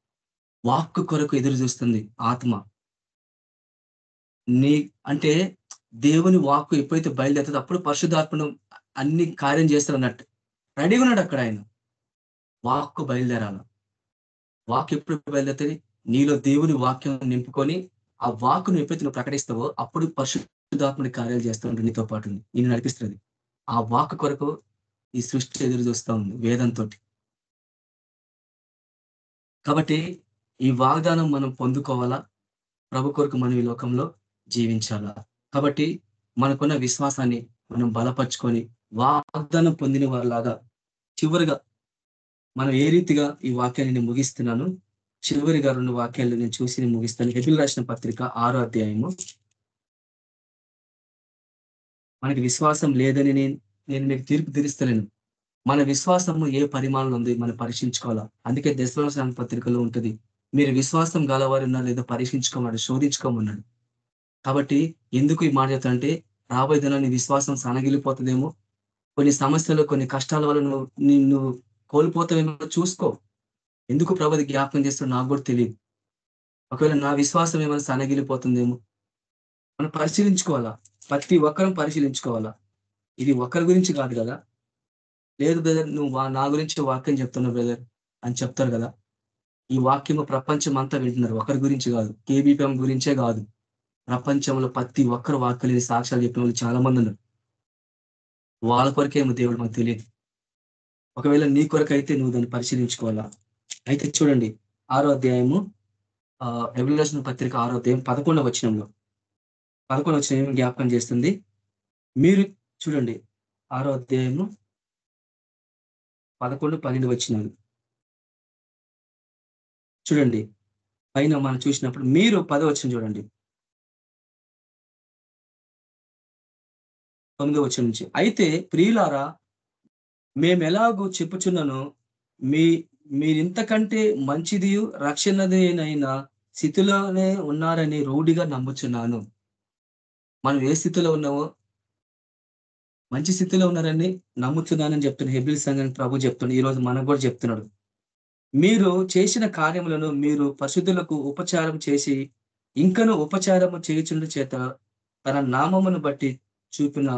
వాక్కు కొరకు ఎదురు చూస్తుంది ఆత్మ. నీ అంటే దేవుని వాక్కు ఎప్పుడైతే బయలుదేరుతుందో అప్పుడు పరిశుద్ధాత్మను అన్ని కార్యం చేస్తారు అన్నట్టు రెడీగా ఉన్నాడు అక్కడ ఆయన. వాక్కు బయలుదేరాల. వాక్ ఎప్పుడు బయలుదేరుతుంది? నీలో దేవుని వాక్యం నింపుకొని ఆ వాక్కును ఎప్పుడైతే నువ్వు ప్రకటిస్తావో అప్పుడు పరిశుద్ధాత్మని కార్యాలు చేస్తూ ఉంటుంది నీతో పాటు నేను నడిపిస్తుంది. ఆ వాక్ కొరకు ఈ సృష్టి ఎదురు చూస్తూ ఉంది వేదంతో కాబట్టి ఈ వాగ్దానం మనం పొందుకోవాలా? ప్రభు కొరకు మనం ఈ లోకంలో జీవించాలా? కాబట్టి మనకున్న విశ్వాసాన్ని మనం బలపరుచుకొని వాగ్దానం పొందిన వారిలాగా చివరిగా మనం ఏ రీతిగా ఈ వాక్యాన్ని నేను ముగిస్తున్నాను? చివరిగా రెండు వాక్యాలు నేను చూసి నేను ముగిస్తాను. హెబిల్ రాసిన పత్రిక ఆరో అధ్యాయము. మనకి విశ్వాసం లేదని నేను నేను మీకు తీర్పు తీరుస్తలేను. మన విశ్వాసము ఏ పరిమాణంలో ఉంది మనం పరీక్షించుకోవాలా? అందుకే దశరాసిన పత్రికలో ఉంటుంది మీరు విశ్వాసం గలవారున్నారు ఉన్నా లేదా పరీక్షించుకోమన్నాడు శోధించుకోమన్నాడు. కాబట్టి ఎందుకు ఈ మాట చెప్తానంటే రాబోయే దినాన్ని విశ్వాసం సనగిలిపోతుందేమో కొన్ని సమస్యలు కొన్ని కష్టాల వల్ల నువ్వు నిన్ను కోల్పోతావేమో చూసుకో. ఎందుకు ప్రభది జ్ఞాపకం చేస్తాడు నాకు కూడా తెలియదు. ఒకవేళ నా విశ్వాసం ఏమైనా సనగిలిపోతుందేమో మనం పరిశీలించుకోవాలా? ప్రతి ఒక్కరం పరిశీలించుకోవాలా? ఇది ఒకరి గురించి కాదు కదా. లేదు బ్రదర్ నువ్వు నా గురించి వాక్యం చెప్తున్నావు బ్రదర్ అని చెప్తారు కదా. ఈ వాక్యము ప్రపంచం అంతా వింటున్నారు. ఒకరి గురించి కాదు. కేబీపీఎం గురించే కాదు. ప్రపంచంలో ప్రతి ఒక్కరు వాక్యలేని సాక్ష్యాలు చెప్పిన వాళ్ళు చాలా మంది ఉన్నారు. వాళ్ళ కొరకేమో దేవుడు మాకు తెలియదు. ఒకవేళ నీ కొరకైతే నువ్వు దాన్ని పరిశీలించుకోవాలా? అయితే చూడండి. ఆరో అధ్యాయము ఆ రెవల్యూషన్ పత్రిక ఆరో అధ్యాయం పదకొండవ వచనంలో. పదకొండవ వచనం ఏమి జ్ఞాపకం చేస్తుంది? మీరు చూడండి. ఆరో అధ్యాయము పదకొండు పన్నెండు వచ్చినాడు. చూడండి పైన మనం చూసినప్పుడు మీరు పదవచనం చూడండి. తొమ్మిదో వచ్చిన నుంచి. అయితే ప్రియులారా మేము ఎలాగో చెప్పుచున్నాను మీ మీరింతకంటే మంచిది రక్షణదేనైనా స్థితిలోనే ఉన్నారని రౌడిగా నమ్ముచున్నాను. మనం ఏ స్థితిలో ఉన్నామో మంచి స్థితిలో ఉన్నారని నమ్ముతున్నానని చెప్తున్న హెబిల్ సంఘానికి ప్రభు చెప్తున్నాడు ఈ రోజు మనకు కూడా చెప్తున్నాడు. మీరు చేసిన కార్యములను మీరు పరిశుద్ధులకు ఉపచారం చేసి ఇంకను ఉపచారము చేయుచుండు చేత తన నామమును బట్టి చూపిన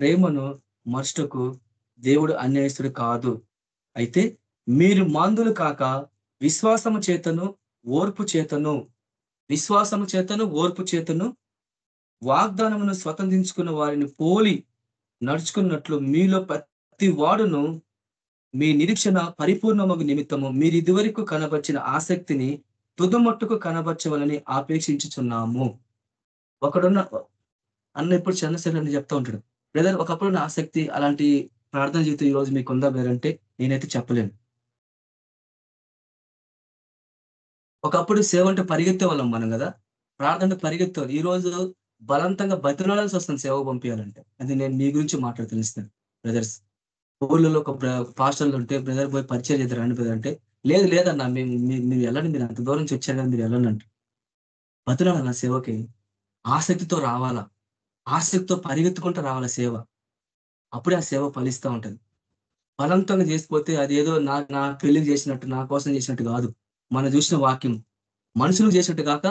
ప్రేమను మరుష్టకు దేవుడు అన్యాయస్తుడు కాదు. అయితే మీరు మాందులు కాక విశ్వాసము చేతను ఓర్పు చేతను విశ్వాసము చేతను ఓర్పు చేతను వాగ్దానమును స్వతంత్రించుకున్న వారిని పోలి నడుచుకున్నట్లు మీలో ప్రతి వాడును మీ నిరీక్షణ పరిపూర్ణమగు నిమిత్తము. మీరు ఇదివరకు కనబర్చిన ఆసక్తిని తుదమట్టుకు కనబర్చవాలని ఆపేక్షించుచున్నాము. ఒకడున్న అన్న ఇప్పుడు చంద్రశేఖర్ అని చెప్తా ఉంటాడు. బ్రదర్ ఒకప్పుడు నా ఆసక్తి అలాంటి ప్రార్థన జీవితం ఈ రోజు మీకు ఉందా బ్రదర్? అంటే నేనైతే చెప్పలేను. ఒకప్పుడు సేవ అంటే పరిగెత్తే వాళ్ళం మనం కదా. ప్రార్థన పరిగెత్తే ఈ రోజు బలవంతంగా బతిలాడాల్సి వస్తుంది సేవ పంపించాలంటే అది నేను మీ గురించి మాట్లాడి తెలుస్తాను బ్రదర్స్. ఊర్లలో ఒక పాస్టర్లు ఉంటే బ్రదర్ పోయి పరిచయం చేద్దరు అని బ్రదర్ అంటే లేదు లేదన్నా మేము మీరు వెళ్ళండి మీరు అంత దూరం నుంచి వచ్చారు కదా మీరు వెళ్ళండి అంట బతులాలన్న సేవకి? ఆసక్తితో రావాలా? ఆసక్తితో పరిగెత్తుకుంటూ రావాలా సేవ? అప్పుడే ఆ సేవ ఫలిస్తూ ఉంటుంది. బలవంతంగా చేసిపోతే అదేదో నా నా పెళ్ళికి చేసినట్టు నా కోసం చేసినట్టు కాదు. మనం చూసిన వాక్యం. మనుషులు చేసినట్టు కాక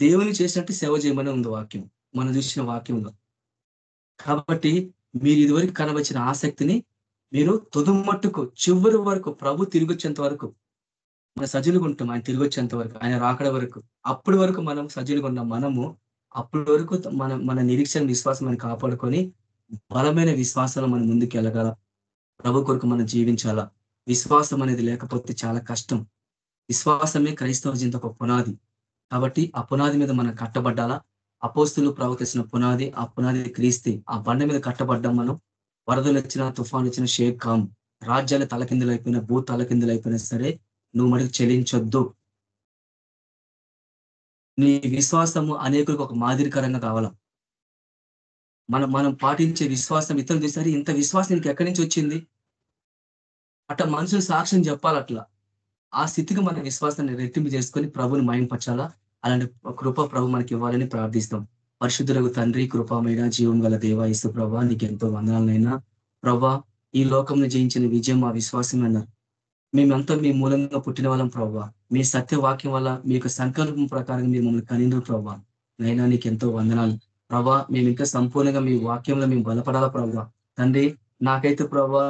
దేవుని చేసినట్టు సేవ చేయమని ఉంది వాక్యం. మనం చూసిన వాక్యంలో. కాబట్టి మీరు ఇదివరకు కనవచ్చిన ఆసక్తిని మీరు తుదుమట్టుకు చివరి వరకు ప్రభు తిరిగి వచ్చేంత వరకు మన సజ్జులుగా ఉంటాం ఆయన తిరిగి వచ్చేంత వరకు ఆయన రాకడ వరకు. అప్పటి వరకు మనం సజ్జలుగా ఉన్న. మనము అప్పటి వరకు మన మన నిరీక్షణ విశ్వాసం మనం కాపాడుకొని బలమైన విశ్వాసాలు మనం ముందుకు వెళ్ళగల ప్రభు కొరకు మనం జీవించాలా? విశ్వాసం అనేది లేకపోతే చాలా కష్టం. విశ్వాసమే క్రైస్తవ జీవితం ఒక పునాది. కాబట్టి ఆ పునాది మీద మనం కట్టబడ్డాలా? అపోస్తులు ప్రవర్తించిన పునాది ఆ పునాది క్రీస్తే ఆ బండ మీద కట్టబడ్డాం మనం. వరదలు వచ్చిన తుఫాన్ వచ్చిన షేక్. కాం రాజ్యాల తలకిందులు అయిపోయినా భూ తలకిందులు అయిపోయినా సరే నువ్వు మనకి చెల్లించొద్దు. నీ విశ్వాసము అనేకులకు ఒక మాదిరికరంగా కావాలా? మనం మనం పాటించే విశ్వాసం ఇతరులు చూసారు ఇంత విశ్వాసం నీకు ఎక్కడి నుంచి వచ్చింది? అట్లా మనుషులు సాక్ష్యం చెప్పాలి అట్లా ఆ స్థితికి మన విశ్వాసాన్ని రెట్టింపు చేసుకొని ప్రభుని మయంపరచాలా అలాంటి కృప ప్రభు మనకి ఇవ్వాలని ప్రార్థిస్తాం. పరిశుద్ధులకు తండ్రి కృపమైన జీవం గల దేవ ఇసు ప్రభా నీకు ఎంతో వందనాలనైనా. ప్రభా ఈ లోకంలో జయించిన విజయం మా విశ్వాసం అన్నారు మేమంతా మీ మూలంగా పుట్టిన వాళ్ళం ప్రభా. మీ సత్యవాక్యం వల్ల మీ యొక్క సంకల్పం ప్రకారం మీరు మమ్మల్ని కనిండ్రు ప్రభా. నైనా నీకు ఎంతో వందనాలు. ప్రభా మేము ఇంకా సంపూర్ణంగా మీ వాక్యంలో మేము బలపడాలా ప్రభా? తండ్రి నాకైతే ప్రభా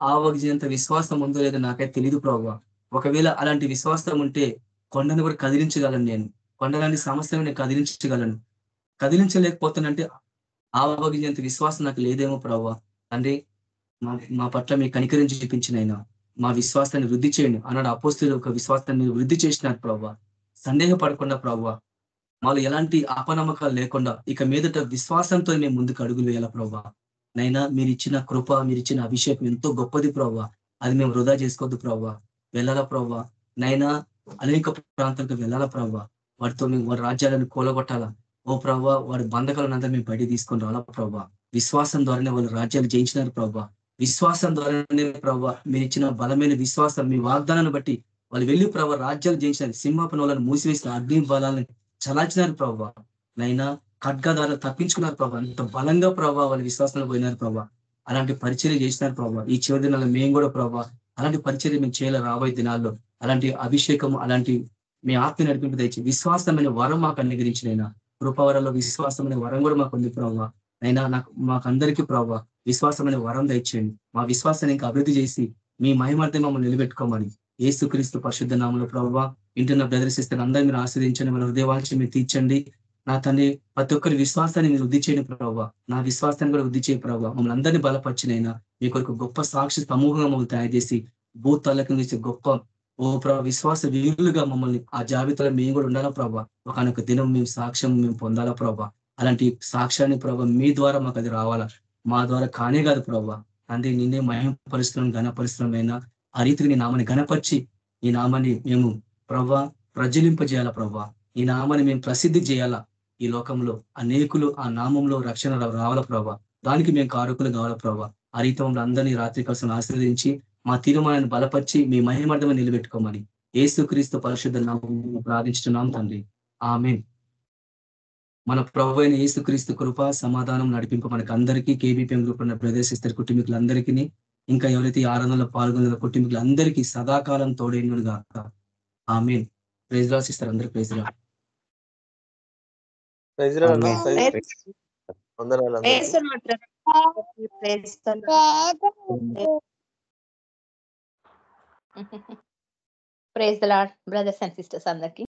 ఆవగించేంత విశ్వాసం ఉందో లేదో నాకైతే తెలియదు ప్రభా. ఒకవేళ అలాంటి విశ్వాసం ఉంటే కొండను కూడా కదిలించగలను నేను. కొండలాంటి సమస్యను నేను కదిలించగలను. కదిలించలేకపోతానంటే ఆవగించేంత విశ్వాసం నాకు లేదేమో ప్రభావ తండ్రి మా మా పట్ల మీ కనికరం చూపించిన మా విశ్వాసాన్ని వృద్ధి చేయండి. అన్నాడు అపోస్తులు ఒక విశ్వాసాన్ని వృద్ధి చేసినారు ప్రభావ సందేహపడకుండా ప్రభావ మాలో ఎలాంటి అపనమ్మకాలు లేకుండా ఇక మీదట విశ్వాసంతో మేము ముందుకు అడుగులు వేయాల ప్రభావ నైనా మీరు ఇచ్చిన కృప మీరు ఇచ్చిన అభిషేకం ఎంతో గొప్పది ప్రభావ అది మేము వృధా చేసుకోవద్దు ప్రభా వెళ్ళాలా ప్రభా నైనా అనేక ప్రాంతాలకు వెళ్ళాలా ప్రభా వాటితో మేము వారి రాజ్యాలను కూలగొట్టాలా? ఓ ప్రభా వారి బంధకాలను అంతా మేము బయట తీసుకొని రావాలా ప్రభా విశ్వాసం ద్వారానే వాళ్ళు రాజ్యాలు జయించినారు ప్రభా విశ్వాసం ద్వారానే ప్రభా మీరు ఇచ్చిన బలమైన విశ్వాసం మీ వాగ్దానాన్ని బట్టి వాళ్ళు వెళ్ళి ప్రభావ రాజ్యాలు జయించినారు. సింహాపన వాళ్ళని మూసివేసిన అగ్ని బలాలను చలాచినారు ప్రభావ నైనా ఖడ్గాదారులు తప్పించుకున్నారు ప్రభా అంత బలంగా ప్రభా వాళ్ళ విశ్వాసంలో పోయినారు ప్రభావ అలాంటి పరిచయం చేసినారు ప్రభావ ఈ చివరి దినాల్లో మేము కూడా ప్రభావ అలాంటి పరిచర్య మేము చేయాలి రాబోయే దినాల్లో. అలాంటి అభిషేకం అలాంటి మీ ఆత్మ నడిపింపు తెచ్చి విశ్వాసమైన వరం మాకు అనుగ్రహించినైనా కృపావరంలో విశ్వాసమైన వరం కూడా మాకు ఉంది ప్రభావ అయినా నాకు మాకందరికీ ప్రభావ విశ్వాసమైన వరం దయచేయండి. మా విశ్వాసాన్ని ఇంకా అభివృద్ధి చేసి మీ మహిమార్థం మమ్మల్ని నిలబెట్టుకోమని ఏసుక్రీస్తు పరిశుద్ధ నామంలో ప్రభావ ఇంటున్న బ్రదర్స్ ఇస్తే అందరూ మీరు ఆస్వాదించండి మన హృదయవాల్చి మీరు తీర్చండి. నా తండ్రి ప్రతి ఒక్కరి విశ్వాసాన్ని మీరు వృద్ధి చేయండి ప్రభావ. నా విశ్వాసాన్ని కూడా వృద్ధి చేయ ప్రభావ. మమ్మల్ని అందరినీ బలపరిచినైనా మీ కొరకు గొప్ప సాక్షి సమూహంగా మమ్మల్ని తయారు చేసి భూతాలకు నుంచి గొప్ప ఓ ప్రభా విశ్వాస వీరులుగా మమ్మల్ని ఆ జాబితాలో మేము కూడా ఉండాలా ప్రభా ఒకనొక దినం మేము సాక్ష్యం మేము పొందాలా ప్రభా అలాంటి సాక్ష్యాన్ని ప్రభా మీ ద్వారా మాకు అది రావాలా? మా ద్వారా కానే కాదు ప్రభా అంటే నిన్నే మహిమ పరిశ్రమ ఘనపరిశ్రమైనా ఆ రీతికి నీ నామాన్ని ఘనపరిచి ఈ నామాన్ని మేము ప్రభా ప్రజ్వలింపజేయాలా ప్రభా ఈ నామాన్ని మేము ప్రసిద్ధి చేయాలా? ఈ లోకంలో అనేకులు ఆ నామంలో రక్షణ రావాల ప్రభావ ప్రభా? దానికి మేము కారకులు కావాల ప్రభా? ఆ అందరినీ రాత్రి కోసం ఆశీర్వదించి మా తీర్మానాన్ని బలపరిచి మీ మహిమార్థమే నిలబెట్టుకోమని ఏసుక్రీస్తు పరిశుద్ధ నామం ప్రార్థించున్నాం తండ్రి. ఆమె మన ప్రభు అయిన ఏసుక్రీస్తు కృప సమాధానం నడిపింపు మనకు అందరికీ కేబీపీఎం గ్రూప్ ఉన్న ప్రదర్శిస్తారు కుటుంబీకులందరికీ ఇంకా ఎవరైతే ఆరాధనలో పాల్గొన్న కుటుంబీకులందరికీ సదాకాలం తోడైనను ఆమె ప్రైజ్ రాసిస్తారు అందరికి ప్రైజ్ రా ప్రైజ్ వందనాలు the lord brothers and sisters అందరికి.